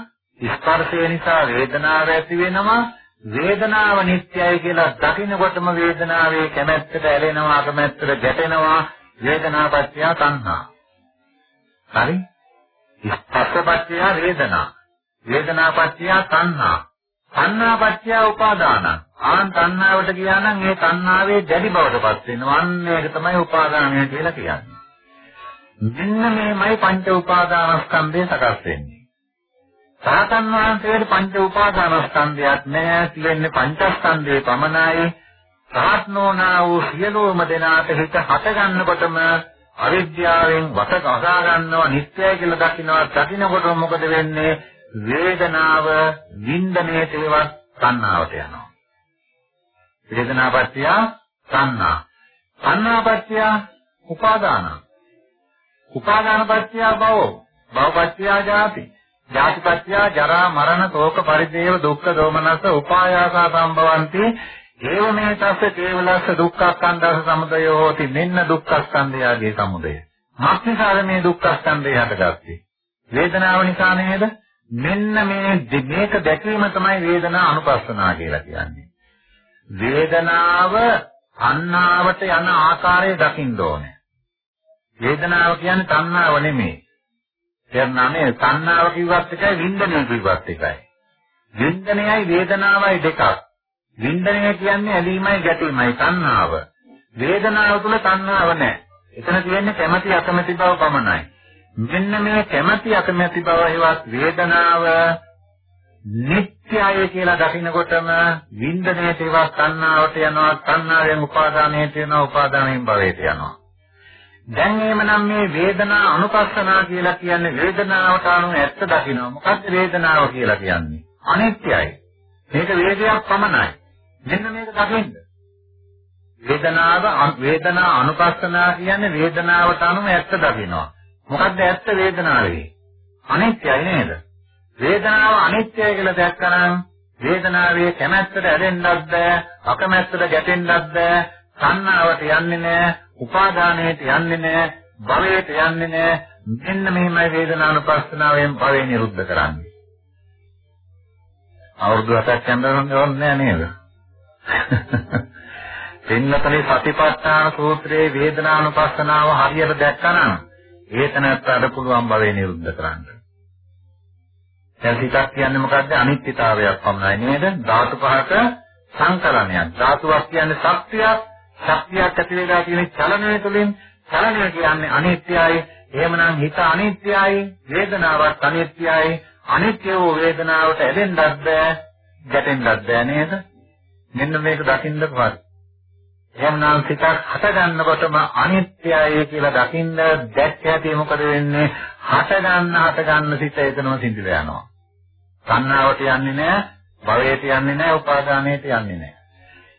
ස්පර්ශය නිසා වේදනාව ඇති වෙනවා වේදනාව නිට්ටයයි කියලා දකින්නකොටම වේදනාවේ කැමැත්තට ඇලෙනවා අකමැත්තට ගැටෙනවා වේදනාපත්‍ය තණ්හා. හරි? ස්පර්ශපත්‍ය වේදනා. වේදනාපත්‍ය තණ්හා. තණ්හාපත්‍ය උපාදාන. ආන් තණ්හාවට ගියා නම් ඒ තණ්හාවේ දැඩි බවටපත් වෙනවා. අන්න ඒක තමයි උපාදානය කියලා කියන්නේ. මෙන්න මේමයි පංච උපාදානස්කන්ධය සකස් වෙන්නේ. සාතන් වහන්සේට පංච උපාදානස්කන්ධයක් නැහැ කියන්නේ පංචස්කන්ධේ පමණයි සාත්නෝනා වූ සියලුම දෙනාට හිත හට ගන්නකොටම අවිද්‍යාවෙන් වට කසා ගන්නවා නිත්‍යයි කියලා දකින්නවා දකින්නකොට මොකද වෙන්නේ වේදනාව වින්දනයේට ඒවත් සංනාවට යනවා වේදනාපත්‍ය සංනා සංනාපත්‍ය උපාදාන. උපාදානපත්‍ය භව භවපත්‍ය ජාති. ජාතිපත්‍ය ජරා මරණ ශෝක පරිදේව දුක්ඛ දෝමනස උපායාසා සම්භවಂತಿ ඒව මේ තස්ස කේවලස්ස දුක්ඛස්කන්ධස සමුදය හෝති. මෙන්න දුක්ඛස්කන්ධයගේ සමුදය. මාක්නිසාර මේ දුක්ඛස්කන්ධය හටගත්තේ. වේදනාව නිසා නේද? මෙන්න මේ මේක දැකීම තමයි වේදනා අනුපස්සනා කියලා කියන්නේ. වේදනාව අන්නාවට යන ආකාරය දකින්න ඕනේ වේදනාව කියන්නේ තණ්හාව නෙමෙයි තේරුණා නේද? තණ්හාව කිව්වත් එකයි වින්දනය කිව්වත් එකයි. වින්දනයයි වේදනාවයි දෙකක්. වින්දනය කියන්නේ ඇලීමයි ගැටීමයි තණ්හාව. වේදනාව තුල තණ්හාව නැහැ. එතන තියෙන්නේ කැමැති අකමැති බව පමණයි. මෙන්න මේ කැමැති අකමැති බව හේවත් වේදනාව නිත්‍යය කියලා දකිනකොටම වින්දනයේ ඒවා තණ්හාවට යනවා තණ්හාවෙන් උපාදානයට යනවා උපාදානයෙන් භවයට යනවා දැන් එහෙමනම් මේ වේදනා අනුපස්සනා කියලා කියන්නේ වේදනාවට අනුව ඇත්ත දකිනවා. මොකක්ද වේදනාව කියලා කියන්නේ? අනිත්‍යයි. මේක වේදයක් පමණයි. මෙන්න මේක දකින්න. වේදනාව වේදනා අනුපස්සනා කියන්නේ වේදනාවට අනුව ඇත්ත දකිනවා. මොකක්ද ඇත්ත වේදනාවේ? අනිත්‍යයි නේද? වේදනාව අනිත්‍යයි කියලා දැක්කනම් වේදනාවේ කැමැත්තට ඇලෙන්නත් බෑ, අකමැත්තට ගැටෙන්නත් බෑ, සංනාවට යන්නේ නෑ, උපාදානයට යන්නේ නැහැ, භවයට යන්නේ නැහැ. මෙන්න මෙහිමයි වේදනානුපස්සනාවෙන් භවය නිරුද්ධ කරන්නේ. අවුරුදු 7ක් යන්න ඕනේ නේද? පින්නතනේ සතිපට්ඨාන සූත්‍රයේ වේදනානුපස්සනාව හරියට දැක්කනම් ඒතනත් අර පුළුවන් භවය නිරුද්ධ කරන්න. දැන් සිතක් කියන්නේ මොකද්ද? අනිත්‍යතාවයක් පමණයි නේද? ධාතු පහක සංකලනයක්. ධාතුවක් කියන්නේ ශක්තියක්, ශක්තියක් ඇති වෙලා තියෙන චලනය තුළින් චලනය කියන්නේ අනිත්‍යයි. එහෙමනම් හිත අනිත්‍යයි, වේදනාවක් අනිත්‍යයි. අනිත්‍ය වූ වේදනාවට ඇලෙන්නත් බෑ, ගැටෙන්නත් බෑ නේද? මෙන්න මේක දකින්න පස්සේ එහෙමනම් සිතක් හට ගන්නකොටම අනිත්‍යයි කියලා දකින්න දැක්ක ඇති මොකද වෙන්නේ? හට ගන්න හට ගන්න සිත එතනම සිඳිලා යනවා. සංනාවට යන්නේ නැහැ, භවයට යන්නේ නැහැ, උපාදානයට යන්නේ නැහැ.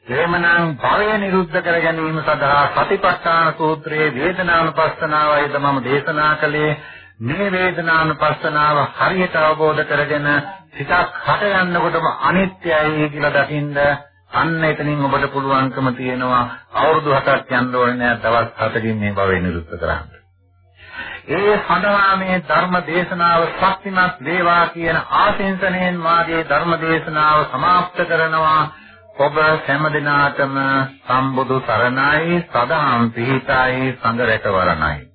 එහෙමනම් භවය නිරුද්ධ කර ගැනීම සඳහා සතිපට්ඨාන සූත්‍රයේ වේදනානුපස්සනාවයිද මම දේශනා කළේ මේ වේදනානුපස්සනාව හරියට අවබෝධ කරගෙන සිතක් හට යනකොටම අනිත්‍යයි කියලා දකින්න අන්න එතනින් ඔබට පුළුවන්කම තියෙනවා අවුරුදු 7ක් යන්න ඕනේ නෑ දවස් 7කින් මේ භවය නිරුද්ධ කරන්න. ඒ සඳහා මේ ධර්ම දේශනාව ශක්තිමත් වේවා කියන ආශිංසනයෙන් මාගේ ධර්ම දේශනාව સમાપ્ત කරනවා ඔබ හැම දිනාටම සම්බුදු සරණයි සදාම් පිහිටයි සංඝ රැකවරණයි